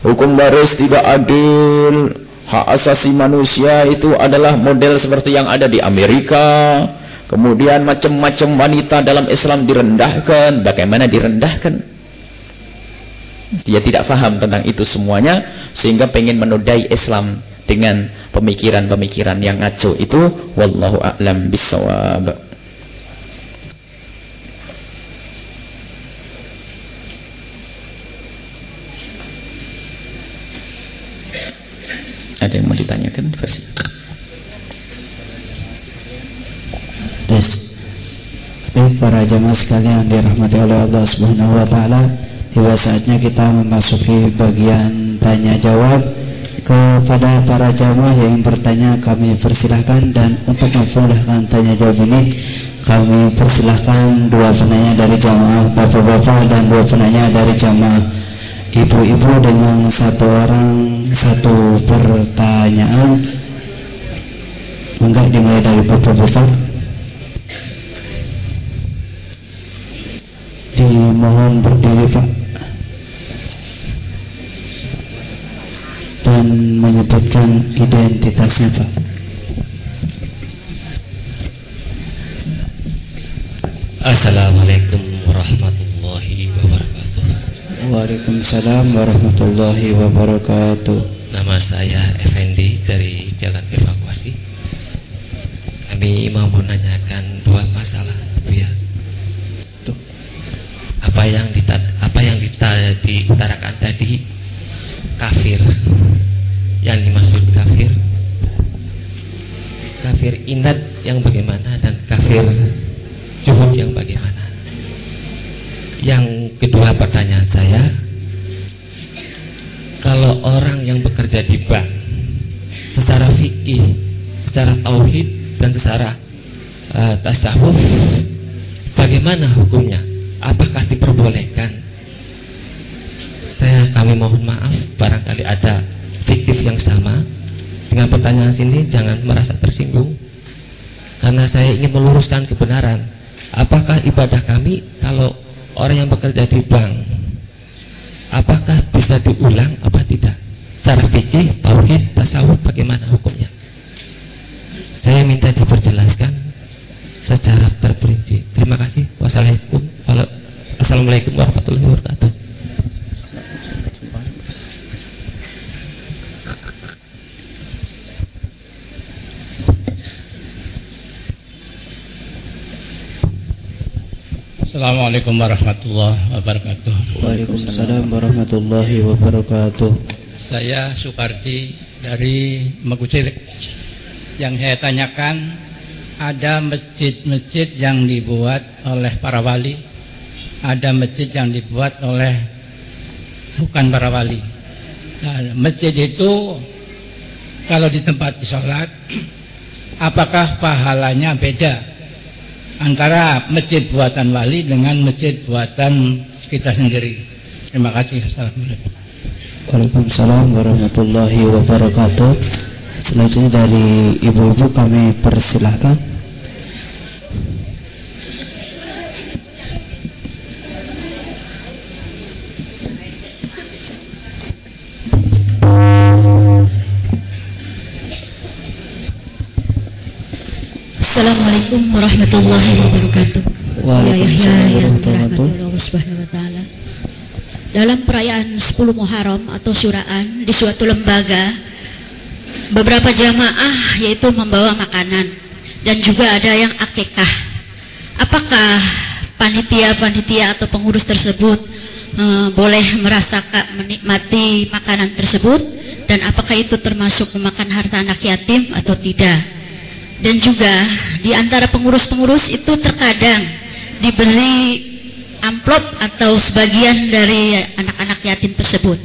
hukum baris tidak adil. Hak asasi manusia itu adalah model seperti yang ada di Amerika. Kemudian macam-macam wanita dalam Islam direndahkan. Bagaimana direndahkan? Dia tidak faham tentang itu semuanya sehingga pengen menodai Islam dengan pemikiran-pemikiran yang ngaco itu wallahu a'lam bissawab. Ada yang mau ditanyakan versi? Tes. Baik para jamaah sekalian dirahmati oleh Allah Subhanahu wa taala. Tiba saatnya kita memasuki bagian tanya jawab kepada para jamaah yang bertanya kami persilahkan dan untuk memudahkan tanya jawab ini kami persilahkan dua penanya dari jamaah bapak-bapak dan dua penanya dari jamaah. Ibu-ibu dengan satu orang satu pertanyaan. Enggak dimulai dari bapak-bapak. Dimohon berdiri pak dan menyebutkan identitasnya Pak. Assalamualaikum warahmatullahi wabarakatuh. Waalaikumsalam warahmatullahi wabarakatuh. Nama saya Effendi dari Jalan Evakuasi. Kami mau menanyakan wabarakatuh. Saya Sukardi dari Megucir. Yang saya tanyakan ada masjid-masjid yang dibuat oleh para wali, ada masjid yang dibuat oleh bukan para wali. Nah, masjid itu kalau di tempat sholat, apakah pahalanya beda? antara masjid buatan wali dengan masjid buatan kita sendiri. Terima kasih. Assalamualaikum. Waalaikumsalam warahmatullahi wabarakatuh. Selanjutnya dari ibu-ibu kami persilahkan. Assalamualaikum warahmatullahi wabarakatuh. Waalaikumsalam warahmatullahi wabarakatuh. Dalam perayaan 10 Muharram atau suraan di suatu lembaga, beberapa jamaah yaitu membawa makanan dan juga ada yang akikah. Apakah panitia-panitia atau pengurus tersebut uh, boleh merasakan menikmati makanan tersebut dan apakah itu termasuk memakan harta anak yatim atau tidak? Dan juga di antara pengurus-pengurus itu terkadang diberi amplop atau sebagian dari anak-anak yatim tersebut.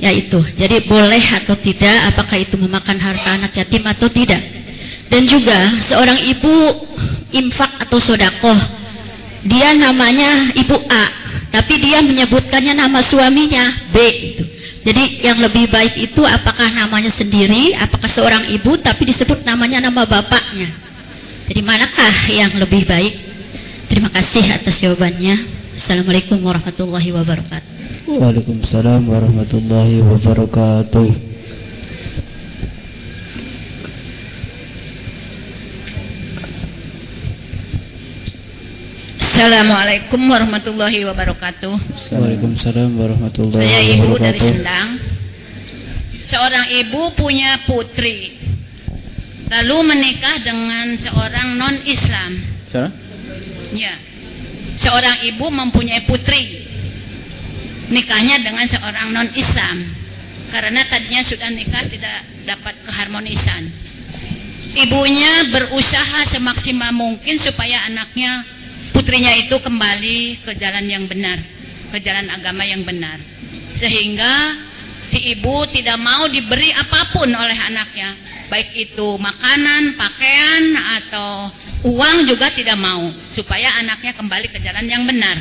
Yaitu, jadi boleh atau tidak, apakah itu memakan harta anak yatim atau tidak. Dan juga seorang ibu infak atau sodakoh, dia namanya ibu A, tapi dia menyebutkannya nama suaminya B. Gitu. Jadi yang lebih baik itu apakah namanya sendiri, apakah seorang ibu tapi disebut namanya nama bapaknya. Jadi manakah yang lebih baik? Terima kasih atas jawabannya. Assalamualaikum warahmatullahi wabarakatuh. Waalaikumsalam warahmatullahi wabarakatuh. Assalamualaikum warahmatullahi wabarakatuh. Waalaikumsalam warahmatullahi Saya wabarakatuh. ibu dari Sendang. Seorang ibu punya putri. Lalu menikah dengan seorang non-Islam. Siapa? Ya. Seorang ibu mempunyai putri. Nikahnya dengan seorang non-Islam. Karena tadinya sudah nikah tidak dapat keharmonisan. Ibunya berusaha semaksimal mungkin supaya anaknya putrinya itu kembali ke jalan yang benar, ke jalan agama yang benar. Sehingga si ibu tidak mau diberi apa pun oleh anaknya, baik itu makanan, pakaian atau uang juga tidak mau supaya anaknya kembali ke jalan yang benar.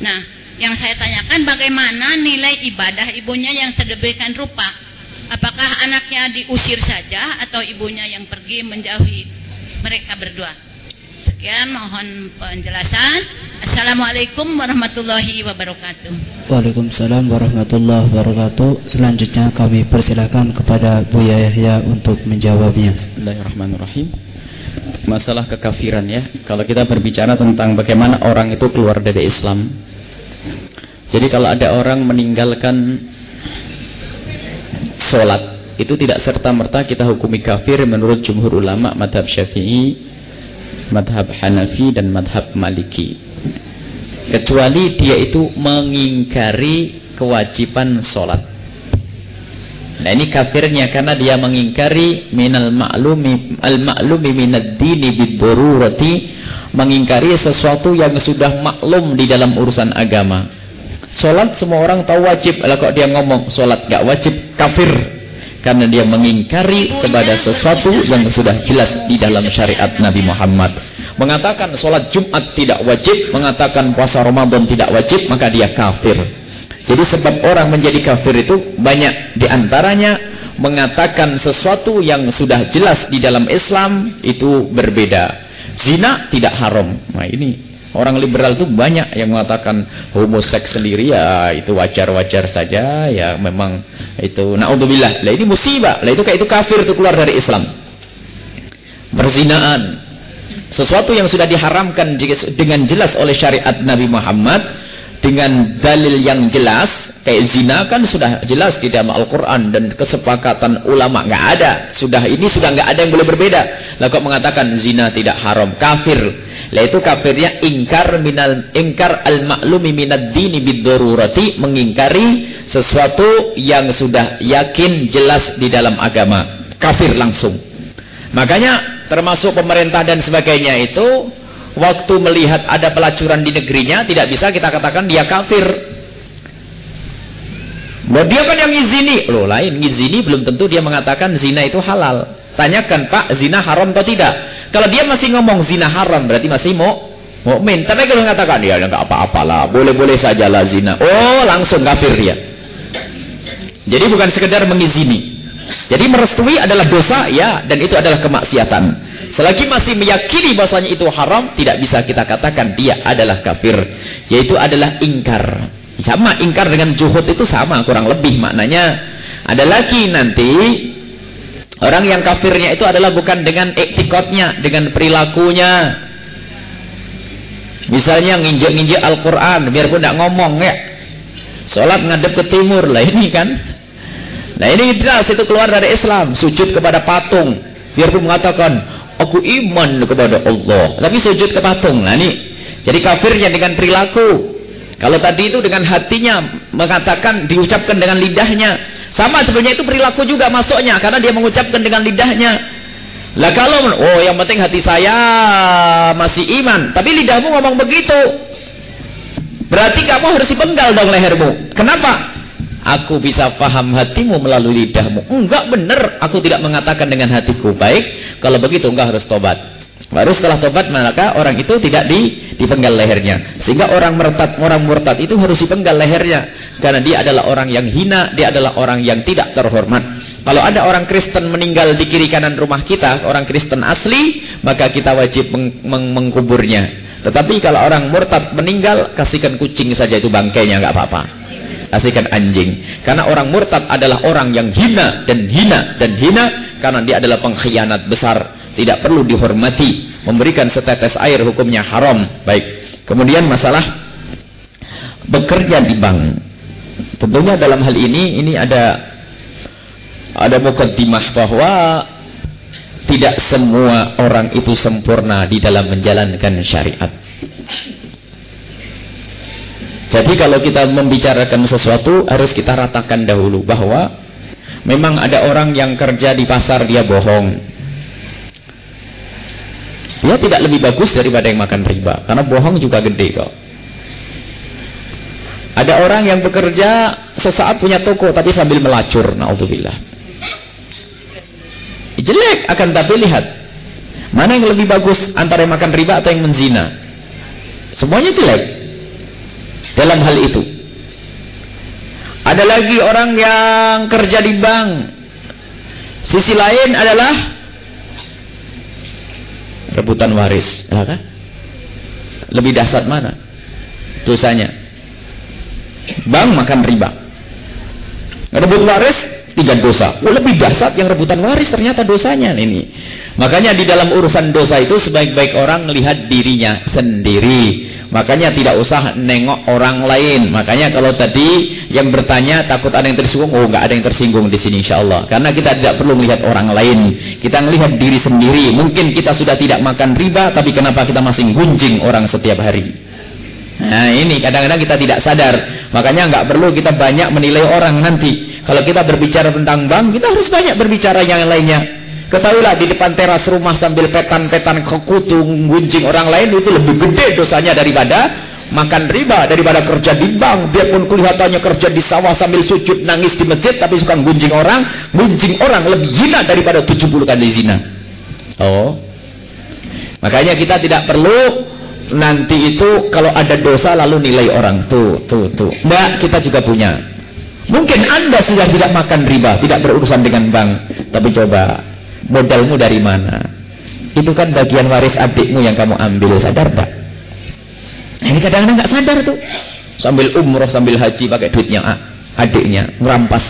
Nah, yang saya tanyakan bagaimana nilai ibadah ibunya yang sedemikian rupa? Apakah anaknya diusir saja atau ibunya yang pergi menjauhi mereka berdua? Sekian mohon penjelasan. Assalamualaikum warahmatullahi wabarakatuh. Waalaikumsalam warahmatullahi wabarakatuh. Selanjutnya kami persilakan kepada Bu Yahya untuk menjawabnya. Bismillahirrahmanirrahim. Masalah kekafiran ya. Kalau kita berbicara tentang bagaimana orang itu keluar dari Islam. Jadi kalau ada orang meninggalkan sholat itu tidak serta-merta kita hukumi kafir menurut jumhur ulama madhab syafi'i madhab Hanafi dan madhab Maliki. Kecuali dia itu mengingkari kewajiban sholat. Nah ini kafirnya karena dia mengingkari minal ma'lumi al ma'lumi minad dini bidururati mengingkari sesuatu yang sudah maklum di dalam urusan agama. Sholat semua orang tahu wajib. Kalau dia ngomong sholat gak wajib kafir. Karena dia mengingkari kepada sesuatu yang sudah jelas di dalam syariat Nabi Muhammad. Mengatakan sholat Jumat tidak wajib, mengatakan puasa Ramadan tidak wajib, maka dia kafir. Jadi sebab orang menjadi kafir itu banyak di antaranya mengatakan sesuatu yang sudah jelas di dalam Islam itu berbeda. Zina tidak haram. Nah ini Orang liberal itu banyak yang mengatakan homoseks sendiri ya itu wajar-wajar saja ya memang itu naudzubillah. Lah ini musibah. Lah itu kayak itu kafir itu keluar dari Islam. Perzinaan sesuatu yang sudah diharamkan dengan jelas oleh syariat Nabi Muhammad dengan dalil yang jelas kayak zina kan sudah jelas di dalam Al-Quran dan kesepakatan ulama nggak ada sudah ini sudah nggak ada yang boleh berbeda lah kok mengatakan zina tidak haram kafir lah itu kafirnya ingkar minal ingkar al maklumi minad dini bidururati mengingkari sesuatu yang sudah yakin jelas di dalam agama. Kafir langsung. Makanya termasuk pemerintah dan sebagainya itu waktu melihat ada pelacuran di negerinya tidak bisa kita katakan dia kafir. Bahwa dia kan yang ngizini. Loh lain, ngizini belum tentu dia mengatakan zina itu halal. Tanyakan, Pak, zina haram atau tidak? Kalau dia masih ngomong zina haram, berarti masih mau mukmin. Tapi kalau mengatakan, ya enggak apa-apalah, boleh-boleh sajalah zina. Oh, langsung kafir dia. Jadi bukan sekedar mengizini. Jadi merestui adalah dosa, ya, dan itu adalah kemaksiatan. Selagi masih meyakini bahasanya itu haram, tidak bisa kita katakan dia adalah kafir. Yaitu adalah ingkar. Sama, ingkar dengan juhud itu sama, kurang lebih maknanya. Ada lagi nanti Orang yang kafirnya itu adalah bukan dengan iktikotnya, dengan perilakunya. Misalnya nginjek-nginjek Al-Quran, biarpun tidak ngomong ya. Sholat ngadep ke timur, lah ini kan. Nah ini jelas itu keluar dari Islam. Sujud kepada patung. Biarpun mengatakan, aku iman kepada Allah. Tapi sujud ke patung. Nah ini. Jadi kafirnya dengan perilaku. Kalau tadi itu dengan hatinya mengatakan, diucapkan dengan lidahnya. Sama sebenarnya itu perilaku juga masuknya karena dia mengucapkan dengan lidahnya. Lah kalau oh yang penting hati saya masih iman, tapi lidahmu ngomong begitu. Berarti kamu harus dipenggal dong lehermu. Kenapa? Aku bisa paham hatimu melalui lidahmu. Enggak benar, aku tidak mengatakan dengan hatiku. Baik, kalau begitu enggak harus tobat. Baru setelah tobat maka orang itu tidak di, dipenggal lehernya. Sehingga orang murtad, orang murtad itu harus dipenggal lehernya. Karena dia adalah orang yang hina, dia adalah orang yang tidak terhormat. Kalau ada orang Kristen meninggal di kiri kanan rumah kita, orang Kristen asli, maka kita wajib meng, meng, mengkuburnya. Tetapi kalau orang murtad meninggal, kasihkan kucing saja itu bangkainya, nggak apa-apa. Kasihkan anjing. Karena orang murtad adalah orang yang hina dan hina dan hina karena dia adalah pengkhianat besar tidak perlu dihormati memberikan setetes air hukumnya haram. Baik. Kemudian masalah bekerja di bank. Tentunya dalam hal ini ini ada ada mukaddimah bahwa tidak semua orang itu sempurna di dalam menjalankan syariat. Jadi kalau kita membicarakan sesuatu harus kita ratakan dahulu bahwa memang ada orang yang kerja di pasar dia bohong dia tidak lebih bagus daripada yang makan riba. Karena bohong juga gede kok. Ada orang yang bekerja sesaat punya toko tapi sambil melacur. Na'udzubillah. Jelek akan tapi lihat. Mana yang lebih bagus antara yang makan riba atau yang menzina. Semuanya jelek. Dalam hal itu. Ada lagi orang yang kerja di bank. Sisi lain adalah rebutan waris. Ya kan? lebih dahsyat mana? Dosanya. Bang makan riba. Rebut waris tiga dosa oh, lebih dahsyat yang rebutan waris ternyata dosanya ini makanya di dalam urusan dosa itu sebaik-baik orang melihat dirinya sendiri Makanya tidak usah nengok orang lain. Makanya kalau tadi yang bertanya takut ada yang tersinggung, oh nggak ada yang tersinggung di sini insya Allah. Karena kita tidak perlu melihat orang lain. Kita melihat diri sendiri. Mungkin kita sudah tidak makan riba, tapi kenapa kita masih gunjing orang setiap hari? Nah ini kadang-kadang kita tidak sadar. Makanya nggak perlu kita banyak menilai orang nanti. Kalau kita berbicara tentang bank, kita harus banyak berbicara yang lainnya. Ketahuilah di depan teras rumah sambil petan-petan kekutu gunjing orang lain itu lebih gede dosanya daripada makan riba daripada kerja di bank biarpun kelihatannya kerja di sawah sambil sujud nangis di masjid tapi suka gunjing orang gunjing orang lebih zina daripada 70 kali zina oh makanya kita tidak perlu nanti itu kalau ada dosa lalu nilai orang. Tuh tuh tuh. Enggak kita juga punya. Mungkin anda sudah tidak makan riba tidak berurusan dengan bank. Tapi coba modalmu dari mana? Itu kan bagian waris adikmu yang kamu ambil. Sadar tak ini kadang-kadang nggak sadar tuh. Sambil umroh sambil haji pakai duitnya adiknya merampas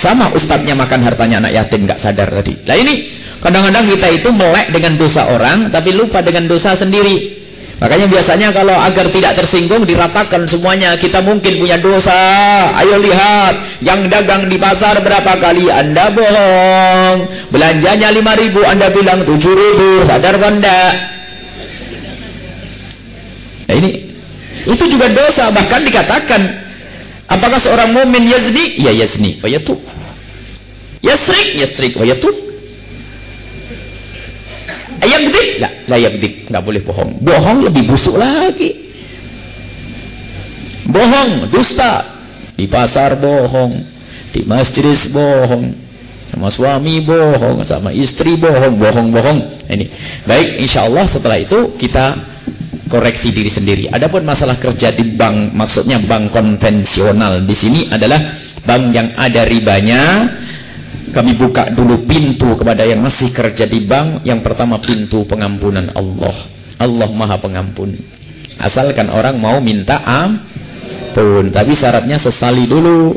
sama ustadznya makan hartanya anak yatim nggak sadar tadi. Nah ini kadang-kadang kita itu melek dengan dosa orang tapi lupa dengan dosa sendiri Makanya biasanya kalau agar tidak tersinggung diratakan semuanya. Kita mungkin punya dosa. Ayo lihat. Yang dagang di pasar berapa kali Anda bohong. Belanjanya 5 ribu Anda bilang 7 ribu. Sadar benda. Nah ini. Itu juga dosa. Bahkan dikatakan. Apakah seorang mumin yazni? Ya yazni. Wayatub. Yasrik. Yasrik. Wayatub. Ayam gede? Lah, lah gede. Enggak boleh bohong. Bohong lebih busuk lagi. Bohong, dusta. Di pasar bohong. Di masjid bohong. Sama suami bohong. Sama istri bohong. Bohong-bohong. Ini. Baik, insya Allah setelah itu kita koreksi diri sendiri. Adapun masalah kerja di bank, maksudnya bank konvensional di sini adalah bank yang ada ribanya, kami buka dulu pintu kepada yang masih kerja di bank. Yang pertama pintu pengampunan Allah. Allah maha pengampun. Asalkan orang mau minta ampun. Tapi syaratnya sesali dulu.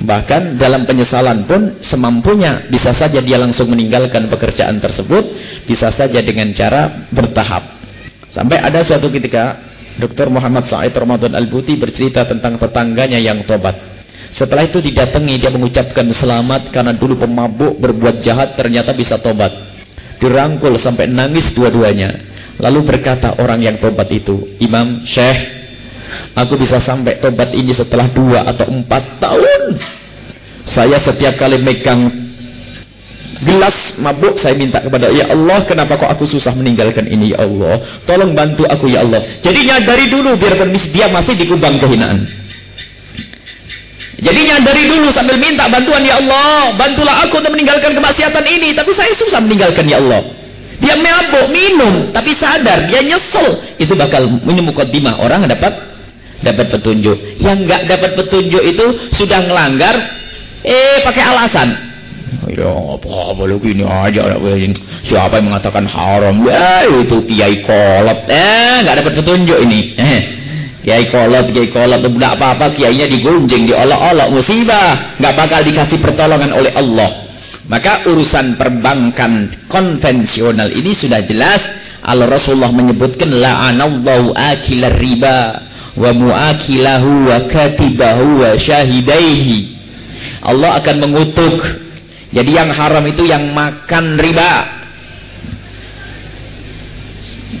Bahkan dalam penyesalan pun semampunya. Bisa saja dia langsung meninggalkan pekerjaan tersebut. Bisa saja dengan cara bertahap. Sampai ada suatu ketika Dr. Muhammad Said Ramadan Al-Buti bercerita tentang tetangganya yang tobat. Setelah itu didatangi dia mengucapkan selamat karena dulu pemabuk berbuat jahat ternyata bisa tobat. Dirangkul sampai nangis dua-duanya. Lalu berkata orang yang tobat itu, Imam Syekh, aku bisa sampai tobat ini setelah dua atau empat tahun. Saya setiap kali megang gelas mabuk saya minta kepada Ya Allah kenapa kok aku susah meninggalkan ini Ya Allah tolong bantu aku Ya Allah jadi nyadari dulu biar dia masih di kubang kehinaan Jadinya dari dulu sambil minta bantuan ya Allah, bantulah aku untuk meninggalkan kemaksiatan ini, tapi saya susah meninggalkan ya Allah. Dia mabuk, minum, tapi sadar, dia nyesel. Itu bakal menyemukot dimah orang dapat dapat petunjuk. Yang enggak dapat petunjuk itu sudah melanggar, eh pakai alasan. Ya apa boleh gini aja siapa yang mengatakan haram ya itu kiai kolot eh nggak dapat petunjuk ini eh Kiai kolot, kiai kolot, tidak apa-apa, kiainya digunjing, diolok-olok, musibah. Nggak bakal dikasih pertolongan oleh Allah. Maka urusan perbankan konvensional ini sudah jelas. Allah Rasulullah menyebutkan la'anallahu akilar riba wa muakilahu wa katibahu wa syahidaihi. Allah akan mengutuk. Jadi yang haram itu yang makan riba.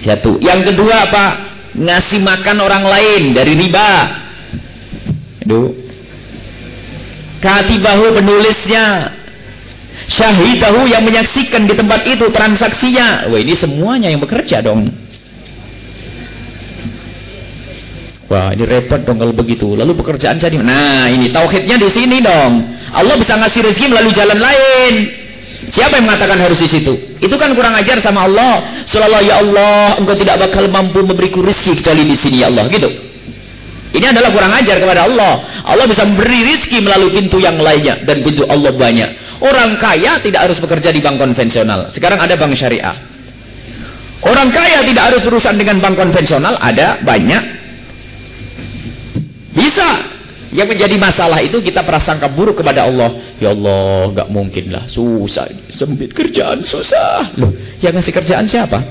Satu. Yang kedua apa? Ngasih makan orang lain dari riba. Aduh. Katibahu penulisnya. Syahidahu yang menyaksikan di tempat itu transaksinya. Wah ini semuanya yang bekerja dong. Wah ini repot dong kalau begitu. Lalu pekerjaan jadi. Nah ini tauhidnya di sini dong. Allah bisa ngasih rezeki melalui jalan lain. Siapa yang mengatakan harus di situ? Itu kan kurang ajar sama Allah. Sallallahu ya Allah, engkau tidak bakal mampu memberiku rizki kecuali di sini ya Allah. Gitu. Ini adalah kurang ajar kepada Allah. Allah bisa memberi rizki melalui pintu yang lainnya. Dan pintu Allah banyak. Orang kaya tidak harus bekerja di bank konvensional. Sekarang ada bank syariah. Orang kaya tidak harus berurusan dengan bank konvensional. Ada banyak. Bisa. Yang menjadi masalah itu kita prasangka buruk kepada Allah. Ya Allah, gak mungkin lah. Susah. Sempit kerjaan susah. Loh, yang ngasih kerjaan siapa?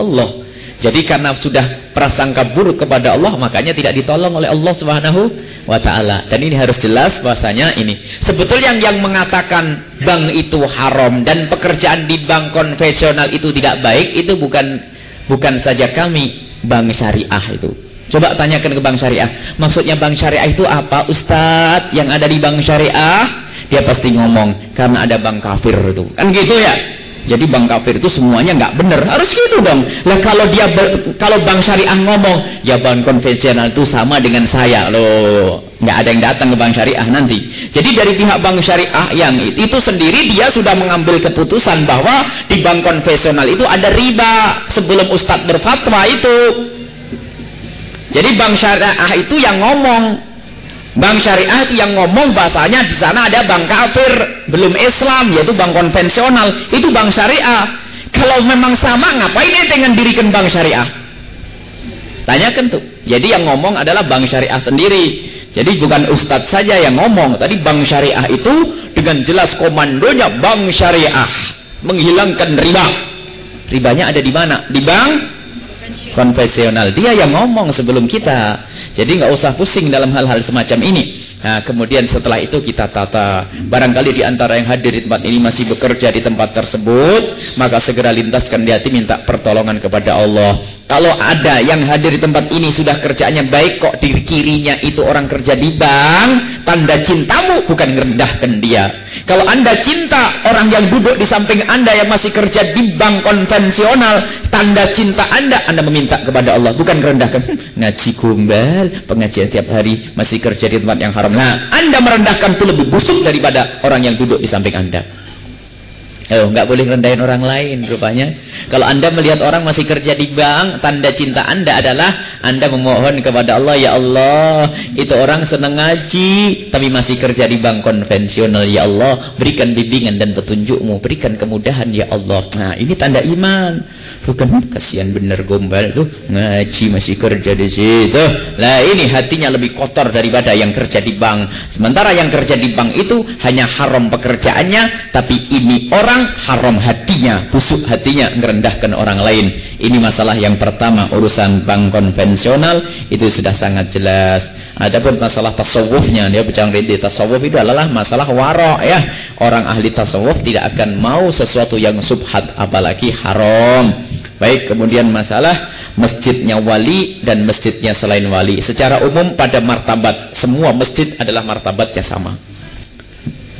Allah. Jadi karena sudah prasangka buruk kepada Allah, makanya tidak ditolong oleh Allah Subhanahu wa taala. Dan ini harus jelas bahasanya ini. Sebetulnya yang, yang mengatakan bank itu haram dan pekerjaan di bank konvensional itu tidak baik, itu bukan bukan saja kami bank syariah itu. Coba tanyakan ke bank syariah. Maksudnya bank syariah itu apa? Ustadz yang ada di bank syariah. Dia pasti ngomong. Karena ada bank kafir itu. Kan gitu ya? Jadi bang kafir itu semuanya nggak benar. Harus gitu dong. Lah kalau dia ber, kalau bang syariah ngomong, ya bang konvensional itu sama dengan saya loh. Nggak ada yang datang ke bang syariah nanti. Jadi dari pihak bang syariah yang itu, itu sendiri dia sudah mengambil keputusan bahwa di bank konvensional itu ada riba sebelum ustadz berfatwa itu. Jadi bank syariah itu yang ngomong Bank syariah itu yang ngomong bahasanya di sana ada bank kafir, belum Islam, yaitu bank konvensional. Itu bank syariah. Kalau memang sama, ngapain ente dengan dirikan bank syariah? Tanyakan tuh. Jadi yang ngomong adalah bank syariah sendiri. Jadi bukan ustadz saja yang ngomong. Tadi bank syariah itu dengan jelas komandonya bank syariah. Menghilangkan riba. Ribanya ada di mana? Di bank konvensional. Dia yang ngomong sebelum kita. Jadi nggak usah pusing dalam hal-hal semacam ini. Nah, kemudian setelah itu kita tata. Barangkali di antara yang hadir di tempat ini masih bekerja di tempat tersebut, maka segera lintaskan di hati minta pertolongan kepada Allah. Kalau ada yang hadir di tempat ini sudah kerjanya baik kok di kirinya itu orang kerja di bank, tanda cintamu bukan merendahkan dia. Kalau Anda cinta orang yang duduk di samping Anda yang masih kerja di bank konvensional, tanda cinta Anda Anda meminta kepada Allah, bukan merendahkan. Ngaji kumbal, pengajian tiap hari, masih kerja di tempat yang haram Nah, Anda merendahkan itu lebih busuk daripada orang yang duduk di samping Anda. Oh, nggak boleh rendahin orang lain rupanya. Kalau Anda melihat orang masih kerja di bank, tanda cinta Anda adalah Anda memohon kepada Allah, ya Allah, itu orang senang ngaji, tapi masih kerja di bank konvensional, ya Allah, berikan bimbingan dan petunjukmu, berikan kemudahan, ya Allah. Nah, ini tanda iman. Bukan kasihan bener gombal tuh, ngaji masih kerja di situ. Lah, ini hatinya lebih kotor daripada yang kerja di bank. Sementara yang kerja di bank itu hanya haram pekerjaannya, tapi ini orang haram hatinya, busuk hatinya merendahkan orang lain. Ini masalah yang pertama urusan bank konvensional itu sudah sangat jelas. Adapun masalah tasawufnya dia bicara di tasawuf itu adalah masalah warok ya. Orang ahli tasawuf tidak akan mau sesuatu yang subhat apalagi haram. Baik, kemudian masalah masjidnya wali dan masjidnya selain wali. Secara umum pada martabat semua masjid adalah martabatnya sama.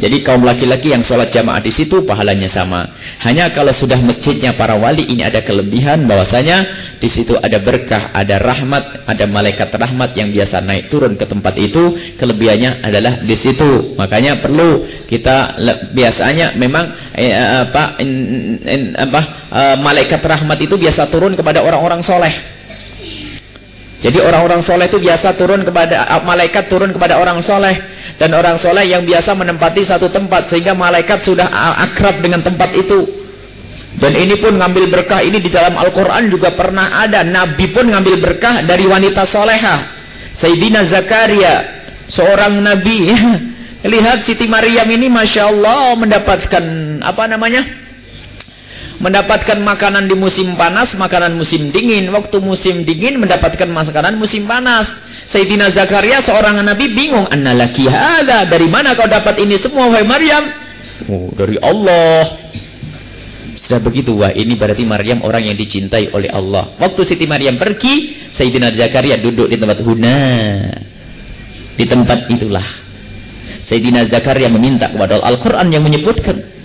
Jadi kaum laki-laki yang sholat jamaah di situ pahalanya sama. Hanya kalau sudah masjidnya para wali ini ada kelebihan bahwasanya di situ ada berkah, ada rahmat, ada malaikat rahmat yang biasa naik turun ke tempat itu. Kelebihannya adalah di situ. Makanya perlu kita biasanya memang eh, apa, in, in, apa uh, malaikat rahmat itu biasa turun kepada orang-orang soleh. Jadi orang-orang soleh itu biasa turun kepada malaikat turun kepada orang soleh dan orang soleh yang biasa menempati satu tempat sehingga malaikat sudah akrab dengan tempat itu. Dan ini pun ngambil berkah ini di dalam Al-Quran juga pernah ada. Nabi pun ngambil berkah dari wanita soleha. Sayyidina Zakaria. Seorang Nabi. Lihat Siti Maryam ini Masya Allah mendapatkan apa namanya? Mendapatkan makanan di musim panas, makanan musim dingin. Waktu musim dingin mendapatkan makanan musim panas. Sayyidina Zakaria seorang nabi bingung, "Anna laki hadza? Dari mana kau dapat ini semua wahai Maryam?" Oh, dari Allah. Sudah begitu, wah ini berarti Maryam orang yang dicintai oleh Allah. Waktu Siti Maryam pergi, Sayyidina Zakaria duduk di tempat huna. Di tempat itulah. Sayyidina Zakaria meminta kepada Al-Quran yang menyebutkan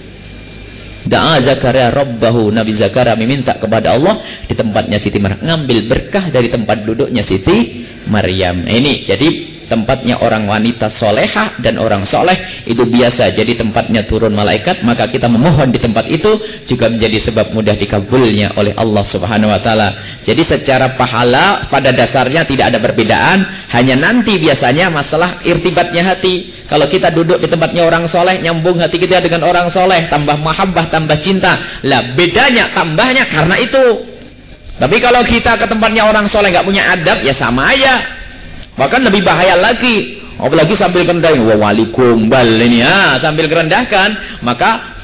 Da'a Zakaria Rabbahu. Nabi Zakaria meminta kepada Allah di tempatnya Siti Maryam. Ngambil berkah dari tempat duduknya Siti Maryam. Ini jadi tempatnya orang wanita soleha dan orang soleh itu biasa. Jadi tempatnya turun malaikat maka kita memohon di tempat itu juga menjadi sebab mudah dikabulnya oleh Allah subhanahu wa ta'ala. Jadi secara pahala pada dasarnya tidak ada perbedaan. Hanya nanti biasanya masalah irtibatnya hati. Kalau kita duduk di tempatnya orang soleh nyambung hati kita dengan orang soleh tambah mahabbah tambah cinta. Lah bedanya tambahnya karena itu. Tapi kalau kita ke tempatnya orang soleh nggak punya adab ya sama aja Bahkan lebih bahaya lagi. Apalagi sambil kerendahin. Wah wali kumbal ini ya. Sambil kerendahkan. Maka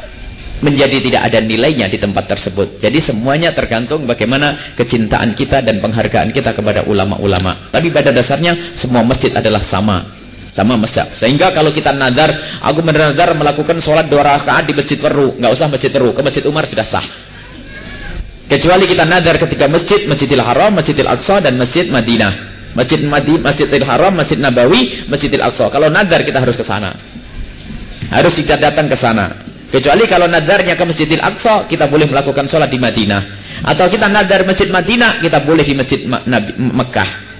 menjadi tidak ada nilainya di tempat tersebut. Jadi semuanya tergantung bagaimana kecintaan kita dan penghargaan kita kepada ulama-ulama. Tapi pada dasarnya semua masjid adalah sama. Sama masjid. Sehingga kalau kita nazar, aku bernazar melakukan sholat dua rakaat di masjid Peru. Nggak usah masjid Peru. Ke masjid Umar sudah sah. Kecuali kita nazar ketika masjid, Masjidil Haram, Masjidil Aqsa dan Masjid Madinah. Masjid Madi, Masjidil Haram, Masjid Nabawi, Masjidil Aqsa. Kalau nadar kita harus ke sana. Harus kita datang ke sana. Kecuali kalau nadarnya ke Masjidil Aqsa, kita boleh melakukan sholat di Madinah. Atau kita nadar Masjid Madinah, kita boleh di Masjid Mekah.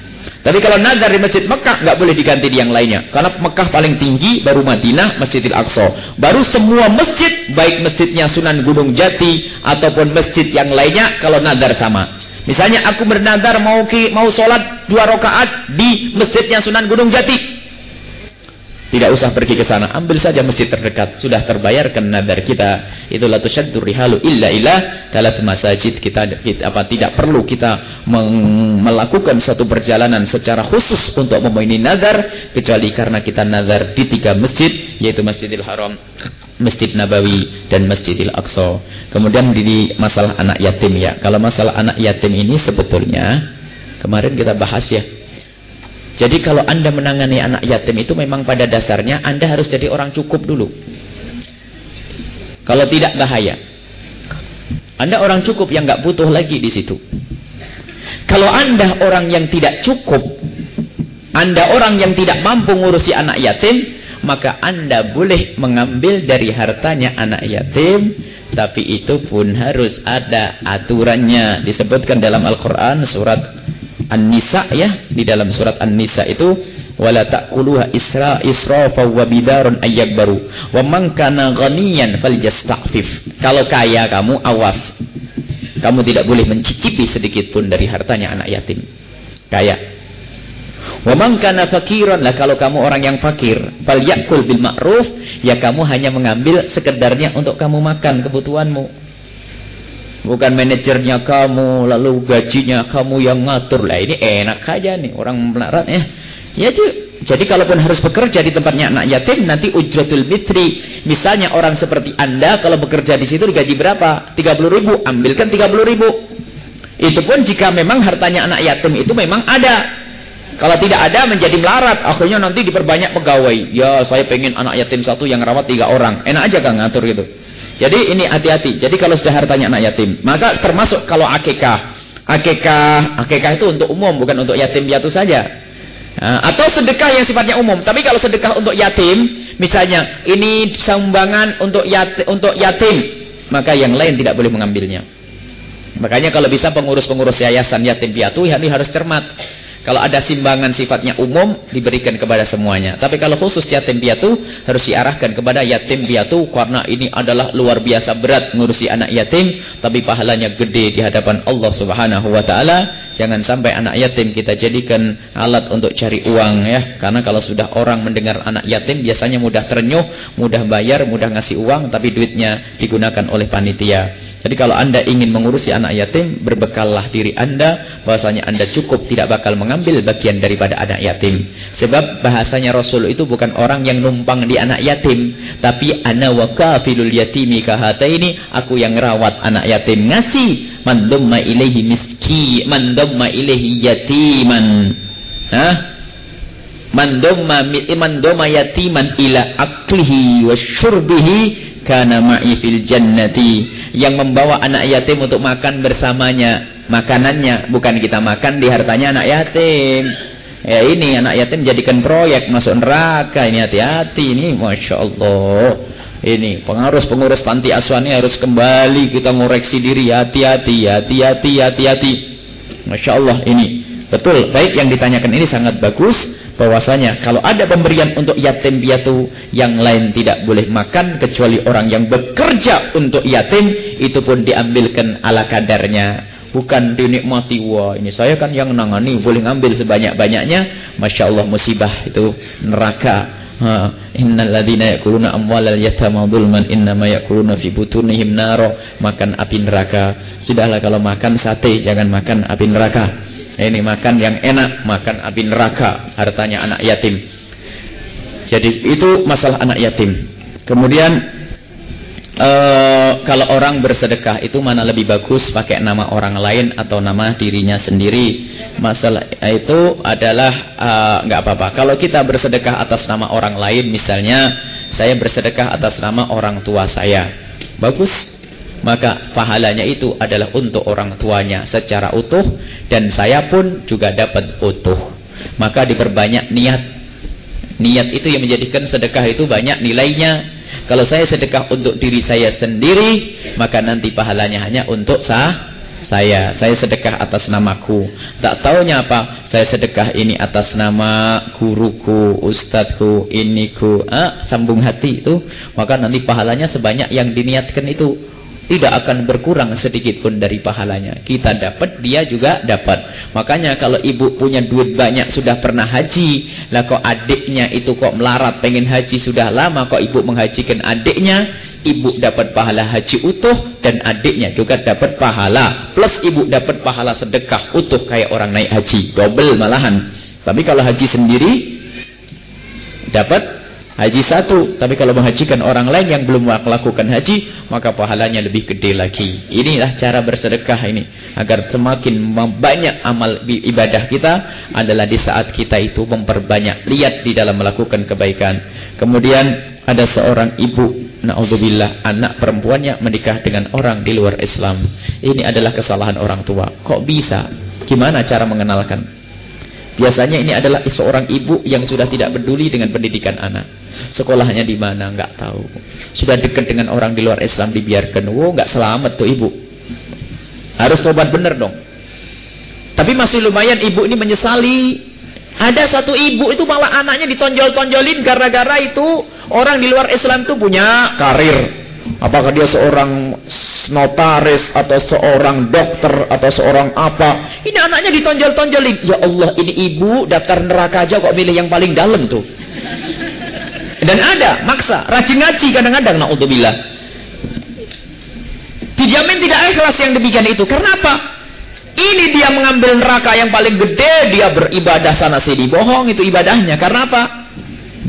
Tapi kalau nadar di Masjid Mekah, nggak boleh diganti di yang lainnya. Karena Mekah paling tinggi, baru Madinah, Masjidil Aqsa. Baru semua masjid, baik masjidnya Sunan Gunung Jati, ataupun masjid yang lainnya, kalau nadar sama. Misalnya aku bernadar mau ki, mau sholat dua rakaat di masjidnya Sunan Gunung Jati. Tidak usah pergi ke sana. Ambil saja masjid terdekat. Sudah terbayarkan nadar kita. Itulah tusyaddu rihalu illa ilah. Dalam masjid kita, kita apa tidak perlu kita melakukan satu perjalanan secara khusus untuk memenuhi nadar. Kecuali karena kita nadar di tiga masjid. Yaitu Masjidil Haram, Masjid Nabawi, dan Masjidil Aqsa. Kemudian di masalah anak yatim ya. Kalau masalah anak yatim ini sebetulnya. Kemarin kita bahas ya jadi kalau anda menangani anak yatim itu memang pada dasarnya anda harus jadi orang cukup dulu. Kalau tidak bahaya. Anda orang cukup yang nggak butuh lagi di situ. Kalau anda orang yang tidak cukup, anda orang yang tidak mampu ngurusi anak yatim, maka anda boleh mengambil dari hartanya anak yatim, tapi itu pun harus ada aturannya. Disebutkan dalam Al-Quran surat An-Nisa ya. Di dalam surat An-Nisa itu wala ta'kuluha isra israfa wa bidarun ayyakbaru wa man kana ghaniyan falyasta'fif. Kalau kaya kamu awas. Kamu tidak boleh mencicipi sedikit pun dari hartanya anak yatim. Kaya. Wa man kana fakiran. Lah kalau kamu orang yang fakir falyakul bil ma'ruf ya kamu hanya mengambil sekedarnya untuk kamu makan kebutuhanmu Bukan manajernya kamu, lalu gajinya kamu yang ngatur. Lah ini enak aja nih orang melarat ya. Ya jadi kalaupun harus bekerja di tempatnya anak yatim, nanti ujratul mitri. Misalnya orang seperti anda, kalau bekerja di situ digaji berapa? 30 ribu, ambilkan 30 ribu. Itu pun jika memang hartanya anak yatim itu memang ada. Kalau tidak ada menjadi melarat, akhirnya nanti diperbanyak pegawai. Ya saya pengen anak yatim satu yang rawat tiga orang. Enak aja kan ngatur gitu. Jadi ini hati-hati. Jadi kalau sudah hartanya anak yatim, maka termasuk kalau akikah. Akikah, akikah itu untuk umum, bukan untuk yatim piatu saja. Nah, atau sedekah yang sifatnya umum. Tapi kalau sedekah untuk yatim, misalnya ini sumbangan untuk yatim, untuk yatim, maka yang lain tidak boleh mengambilnya. Makanya kalau bisa pengurus-pengurus yayasan yatim piatu, ya ini harus cermat. Kalau ada simbangan sifatnya umum, diberikan kepada semuanya. Tapi kalau khusus yatim piatu, harus diarahkan kepada yatim piatu. Karena ini adalah luar biasa berat ngurusi anak yatim. Tapi pahalanya gede di hadapan Allah subhanahu wa ta'ala. Jangan sampai anak yatim kita jadikan alat untuk cari uang ya. Karena kalau sudah orang mendengar anak yatim, biasanya mudah terenyuh, mudah bayar, mudah ngasih uang. Tapi duitnya digunakan oleh panitia. Jadi kalau anda ingin mengurusi anak yatim, berbekallah diri anda, bahasanya anda cukup tidak bakal mengambil bagian daripada anak yatim. Sebab bahasanya Rasul itu bukan orang yang numpang di anak yatim, tapi ana wakafilul yatimi kahata ini, aku yang rawat anak yatim. Ngasih, mandumma ilaihi miski, mandumma ilaihi yatiman. Hah? Mandumma, mandumma yatiman ila aklihi wa syurbihi kana ma'i fil jannati yang membawa anak yatim untuk makan bersamanya. Makanannya bukan kita makan di hartanya anak yatim. Ya ini anak yatim jadikan proyek masuk neraka. Ini hati-hati ini Masya Allah. Ini pengurus-pengurus panti asuhan ini harus kembali kita ngoreksi diri. Hati-hati hati-hati hati-hati. Masya Allah ini. Betul baik yang ditanyakan ini sangat bagus bahwasanya kalau ada pemberian untuk yatim piatu yang lain tidak boleh makan kecuali orang yang bekerja untuk yatim itu pun diambilkan ala kadarnya bukan dinikmati wah ini saya kan yang nangani boleh ngambil sebanyak-banyaknya Masya Allah musibah itu neraka Innal ladzina ya'kuluna amwalal yatama dzulman innama ya'kuluna fi butunihim naro makan api neraka. Sudahlah kalau makan sate jangan makan api neraka. Ini makan yang enak, makan api neraka, hartanya anak yatim. Jadi itu masalah anak yatim. Kemudian uh, kalau orang bersedekah itu mana lebih bagus pakai nama orang lain atau nama dirinya sendiri? Masalah itu adalah uh, nggak apa-apa. Kalau kita bersedekah atas nama orang lain, misalnya saya bersedekah atas nama orang tua saya, bagus maka pahalanya itu adalah untuk orang tuanya secara utuh dan saya pun juga dapat utuh maka diperbanyak niat Niat itu yang menjadikan sedekah itu banyak nilainya. Kalau saya sedekah untuk diri saya sendiri, maka nanti pahalanya hanya untuk sah saya. Saya sedekah atas namaku. Tak taunya apa? Saya sedekah ini atas nama guruku, ustadku, iniku. Ah, sambung hati itu. Maka nanti pahalanya sebanyak yang diniatkan itu tidak akan berkurang sedikit pun dari pahalanya. Kita dapat, dia juga dapat. Makanya kalau ibu punya duit banyak sudah pernah haji, lah kok adiknya itu kok melarat pengen haji sudah lama kok ibu menghajikan adiknya, ibu dapat pahala haji utuh dan adiknya juga dapat pahala. Plus ibu dapat pahala sedekah utuh kayak orang naik haji, double malahan. Tapi kalau haji sendiri dapat haji satu. Tapi kalau menghajikan orang lain yang belum melakukan haji, maka pahalanya lebih gede lagi. Inilah cara bersedekah ini. Agar semakin banyak amal ibadah kita adalah di saat kita itu memperbanyak. Lihat di dalam melakukan kebaikan. Kemudian ada seorang ibu, na'udzubillah, anak perempuannya menikah dengan orang di luar Islam. Ini adalah kesalahan orang tua. Kok bisa? Gimana cara mengenalkan? Biasanya ini adalah seorang ibu yang sudah tidak peduli dengan pendidikan anak. Sekolahnya di mana nggak tahu. Sudah dekat dengan orang di luar Islam dibiarkan. Wow, nggak selamat tuh ibu. Harus tobat benar dong. Tapi masih lumayan ibu ini menyesali. Ada satu ibu itu malah anaknya ditonjol-tonjolin gara-gara itu orang di luar Islam itu punya karir. Apakah dia seorang notaris atau seorang dokter atau seorang apa. Ini anaknya ditonjol-tonjolin. Ya Allah, ini ibu daftar neraka aja kok milih yang paling dalam tuh. Dan ada, maksa, rajin ngaji kadang-kadang, na'udzubillah. Dijamin tidak ikhlas yang demikian itu. Karena apa? Ini dia mengambil neraka yang paling gede, dia beribadah sana sini. Bohong itu ibadahnya. Karena apa?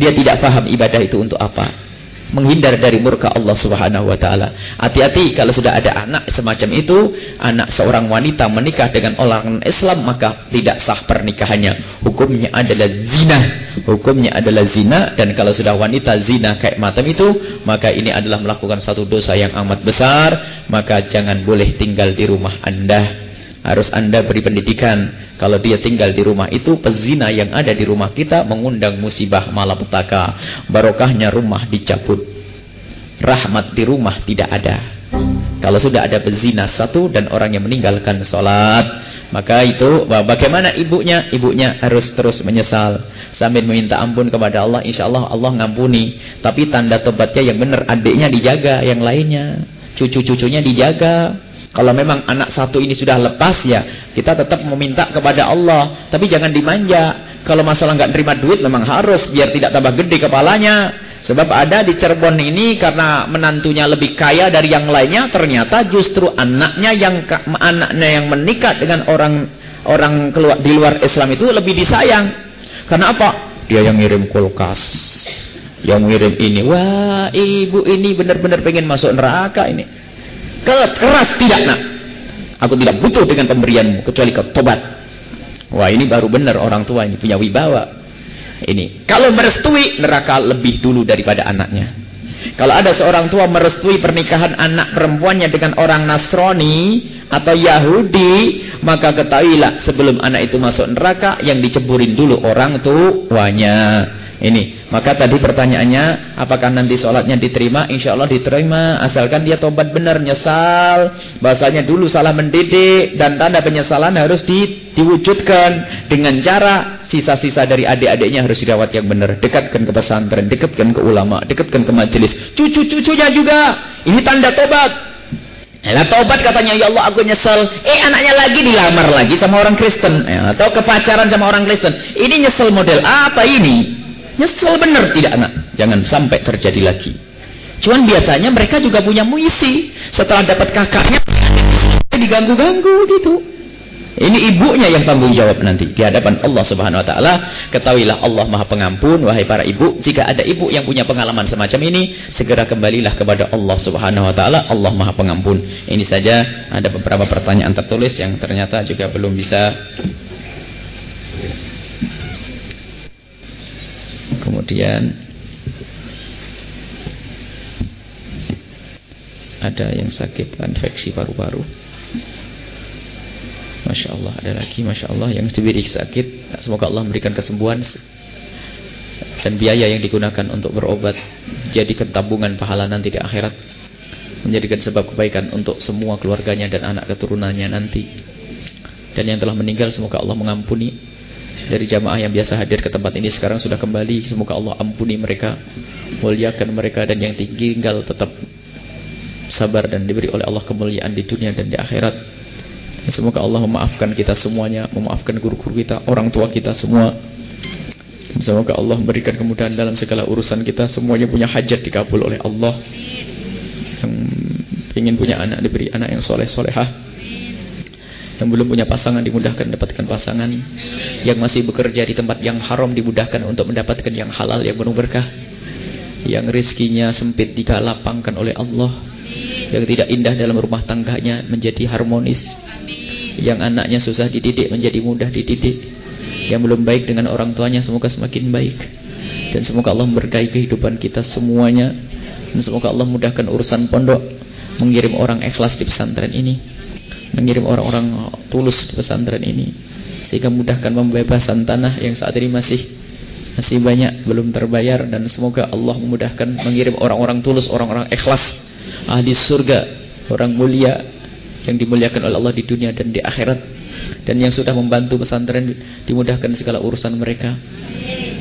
Dia tidak paham ibadah itu untuk apa menghindar dari murka Allah Subhanahu wa taala. Hati-hati kalau sudah ada anak semacam itu, anak seorang wanita menikah dengan orang Islam maka tidak sah pernikahannya. Hukumnya adalah zina. Hukumnya adalah zina dan kalau sudah wanita zina kayak macam itu, maka ini adalah melakukan satu dosa yang amat besar, maka jangan boleh tinggal di rumah Anda. Harus anda beri pendidikan. Kalau dia tinggal di rumah itu, pezina yang ada di rumah kita mengundang musibah malapetaka. Barokahnya rumah dicabut. Rahmat di rumah tidak ada. Kalau sudah ada pezina satu dan orang yang meninggalkan sholat. Maka itu bagaimana ibunya? Ibunya harus terus menyesal. Sambil meminta ampun kepada Allah. Insya Allah Allah ngampuni. Tapi tanda tobatnya yang benar. Adiknya dijaga. Yang lainnya. Cucu-cucunya dijaga. Kalau memang anak satu ini sudah lepas ya, kita tetap meminta kepada Allah. Tapi jangan dimanja. Kalau masalah nggak terima duit memang harus biar tidak tambah gede kepalanya. Sebab ada di Cirebon ini karena menantunya lebih kaya dari yang lainnya, ternyata justru anaknya yang anaknya yang menikah dengan orang orang keluar di luar Islam itu lebih disayang. Karena apa? Dia yang ngirim kulkas. Yang ngirim ini. Wah, ibu ini benar-benar pengen masuk neraka ini. Keras tidak nak. Aku tidak butuh dengan pemberianmu kecuali kau tobat. Wah ini baru benar orang tua ini punya wibawa. Ini kalau merestui neraka lebih dulu daripada anaknya. Kalau ada seorang tua merestui pernikahan anak perempuannya dengan orang Nasrani atau Yahudi, maka ketahuilah sebelum anak itu masuk neraka yang diceburin dulu orang tuanya. Ini. Maka tadi pertanyaannya, apakah nanti sholatnya diterima? Insya Allah diterima. Asalkan dia tobat benar, nyesal. Bahasanya dulu salah mendidik. Dan tanda penyesalan harus di, diwujudkan. Dengan cara sisa-sisa dari adik-adiknya harus dirawat yang benar. Dekatkan ke pesantren, dekatkan ke ulama, dekatkan ke majelis. Cucu-cucunya juga. Ini tanda tobat. Nah, tobat katanya, ya Allah aku nyesel. Eh anaknya lagi dilamar lagi sama orang Kristen. Ya, atau kepacaran sama orang Kristen. Ini nyesel model apa ini? Nyesel benar tidak anak. Jangan sampai terjadi lagi. Cuman biasanya mereka juga punya muisi. Setelah dapat kakaknya, diganggu-ganggu gitu. Ini ibunya yang tanggung jawab nanti di hadapan Allah Subhanahu wa taala. Ketahuilah Allah Maha Pengampun wahai para ibu, jika ada ibu yang punya pengalaman semacam ini, segera kembalilah kepada Allah Subhanahu wa taala. Allah Maha Pengampun. Ini saja ada beberapa pertanyaan tertulis yang ternyata juga belum bisa Kemudian ada yang sakit infeksi paru-paru. Masya Allah ada lagi Masya Allah yang sedikit sakit. Semoga Allah memberikan kesembuhan dan biaya yang digunakan untuk berobat. Jadikan tabungan pahala nanti di akhirat menjadikan sebab kebaikan untuk semua keluarganya dan anak keturunannya nanti. Dan yang telah meninggal semoga Allah mengampuni dari jamaah yang biasa hadir ke tempat ini sekarang sudah kembali. Semoga Allah ampuni mereka muliakan mereka dan yang tinggal tetap sabar dan diberi oleh Allah kemuliaan di dunia dan di akhirat. Semoga Allah memaafkan kita semuanya memaafkan guru-guru kita orang tua kita semua. Semoga Allah memberikan kemudahan dalam segala urusan kita. Semuanya punya hajat dikabul oleh Allah. Yang ingin punya anak diberi anak yang soleh solehah yang belum punya pasangan dimudahkan mendapatkan pasangan. Yang masih bekerja di tempat yang haram dimudahkan untuk mendapatkan yang halal yang penuh berkah. Yang rizkinya sempit dikalapangkan oleh Allah. Yang tidak indah dalam rumah tangganya menjadi harmonis. Yang anaknya susah dididik menjadi mudah dididik. Yang belum baik dengan orang tuanya semoga semakin baik. Dan semoga Allah memberkahi kehidupan kita semuanya. Dan semoga Allah mudahkan urusan pondok. Mengirim orang ikhlas di pesantren ini. Mengirim orang-orang tulus di pesantren ini. Sehingga mudahkan pembebasan tanah yang saat ini masih masih banyak belum terbayar dan semoga Allah memudahkan mengirim orang-orang tulus, orang-orang ikhlas ahli surga, orang mulia yang dimuliakan oleh Allah di dunia dan di akhirat dan yang sudah membantu pesantren dimudahkan segala urusan mereka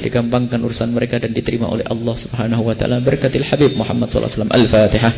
digampangkan urusan mereka dan diterima oleh Allah Subhanahu wa taala berkatil Habib Muhammad sallallahu alaihi wasallam Al-Fatihah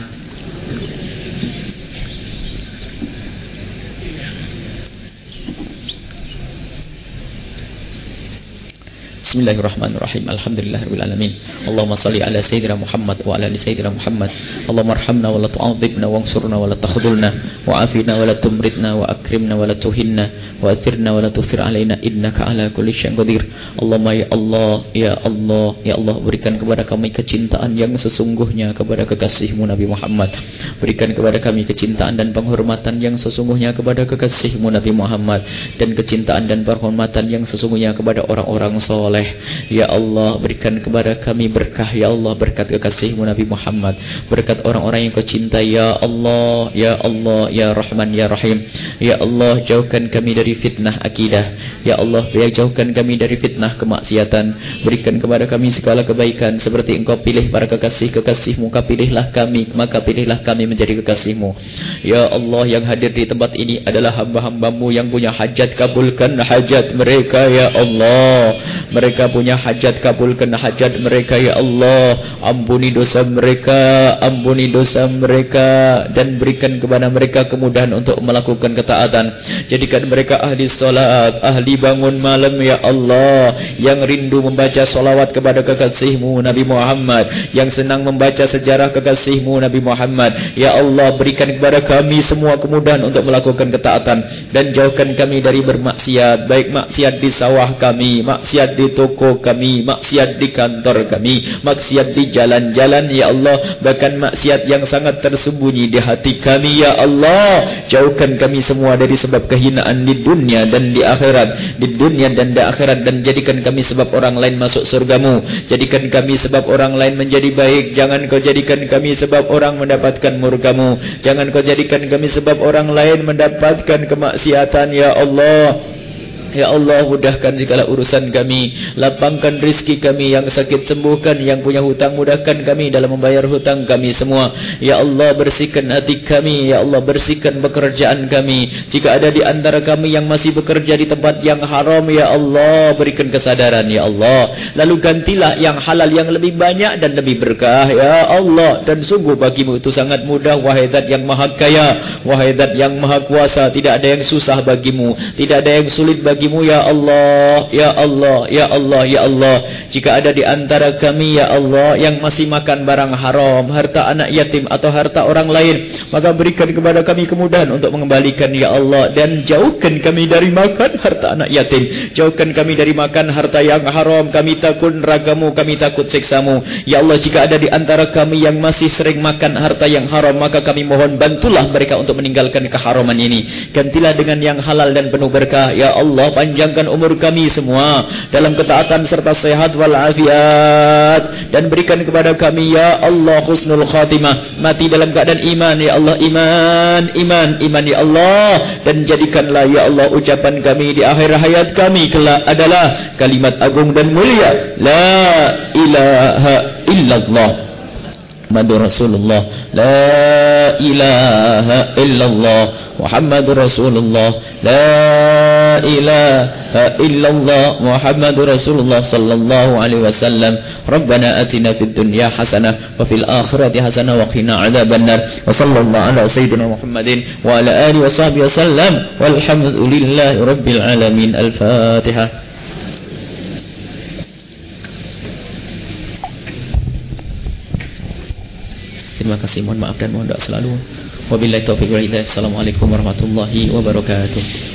Bismillahirrahmanirrahim. Alhamdulillahirabbil alamin. Allahumma shalli ala sayyidina Muhammad wa ala ali sayyidina Muhammad. Allahumma arhamna wa la tu'adzibna wansurna wa la takhdhulna wa afina wa la tumritna wa akrimna wa la tuhinna wa athirna wa la tuthir alaina innaka ala kulli syai'in qadir. Allahumma ya Allah, ya Allah, ya Allah berikan kepada kami kecintaan yang sesungguhnya kepada kekasihmu Nabi Muhammad. Berikan kepada kami kecintaan dan penghormatan yang sesungguhnya kepada kekasihmu Nabi Muhammad dan kecintaan dan penghormatan yang sesungguhnya kepada orang-orang soleh soleh. Ya Allah, berikan kepada kami berkah. Ya Allah, berkat kekasihmu Nabi Muhammad. Berkat orang-orang yang kau cintai. Ya Allah, Ya Allah, Ya Rahman, Ya Rahim. Ya Allah, jauhkan kami dari fitnah akidah. Ya Allah, ya jauhkan kami dari fitnah kemaksiatan. Berikan kepada kami segala kebaikan. Seperti engkau pilih para kekasih-kekasihmu. Maka pilihlah kami. Maka pilihlah kami menjadi kekasihmu. Ya Allah, yang hadir di tempat ini adalah hamba-hambamu yang punya hajat. Kabulkan hajat mereka, Ya Allah. Mereka mereka punya hajat kabulkan hajat mereka ya Allah. Ampuni dosa mereka ampuni dosa mereka dan berikan kepada mereka kemudahan untuk melakukan ketaatan. Jadikan mereka ahli salat ahli bangun malam ya Allah. Yang rindu membaca solawat kepada kekasihmu Nabi Muhammad. Yang senang membaca sejarah kekasihmu Nabi Muhammad. Ya Allah berikan kepada kami semua kemudahan untuk melakukan ketaatan. Dan jauhkan kami dari bermaksiat baik maksiat di sawah kami maksiat di toko kami, maksiat di kantor kami, maksiat di jalan-jalan ya Allah, bahkan maksiat yang sangat tersembunyi di hati kami ya Allah. Jauhkan kami semua dari sebab kehinaan di dunia dan di akhirat, di dunia dan di akhirat dan jadikan kami sebab orang lain masuk surgamu. Jadikan kami sebab orang lain menjadi baik, jangan kau jadikan kami sebab orang mendapatkan murkamu. Jangan kau jadikan kami sebab orang lain mendapatkan kemaksiatan ya Allah. Ya Allah mudahkan segala urusan kami. Lapangkan rizki kami yang sakit sembuhkan Yang punya hutang mudahkan kami dalam membayar hutang kami semua. Ya Allah bersihkan hati kami. Ya Allah bersihkan pekerjaan kami. Jika ada di antara kami yang masih bekerja di tempat yang haram Ya Allah berikan kesadaran Ya Allah. Lalu gantilah yang halal yang lebih banyak dan lebih berkah Ya Allah. Dan sungguh bagimu itu sangat mudah Wahai dat yang maha kaya. Wahai dat yang maha kuasa Tidak ada yang susah bagimu. Tidak ada yang sulit bagimu bagimu ya Allah ya Allah ya Allah ya Allah. Jika ada di antara kami ya Allah yang masih makan barang haram harta anak yatim atau harta orang lain maka berikan kepada kami kemudahan untuk mengembalikan ya Allah. Dan jauhkan kami dari makan harta anak yatim. Jauhkan kami dari makan harta yang haram. Kami takut ragamu kami takut seksamu ya Allah jika ada di antara kami yang masih sering makan harta yang haram maka kami mohon bantulah mereka untuk meninggalkan keharaman ini. Gantilah dengan yang halal dan penuh berkah. Ya Allah panjangkan umur kami semua dalam ketaatan serta sehat walafiat. Dan berikan kepada kami ya Allah husnul khatimah. Mati dalam keadaan iman ya Allah iman iman iman ya Allah. Dan jadikanlah ya Allah ucapan kami di akhir hayat kami kelak adalah kalimat agung dan mulia. La ilaha illallah محمد رسول الله. لا إله إلا الله. محمد رسول الله. لا إله إلا الله. محمد رسول الله صلى الله عليه وسلم. ربنا أتنا في الدنيا حسنة وفي الآخرة حسنة وقنا عذاب النار. وصلى الله على سيدنا محمد وعلى آله وصحبه وسلم. والحمد لله رب العالمين. الفاتحة. Terima kasih, mohon maaf dan mohon doa selalu. Wabillahi taufiq wal hidayah. Assalamualaikum warahmatullahi wabarakatuh.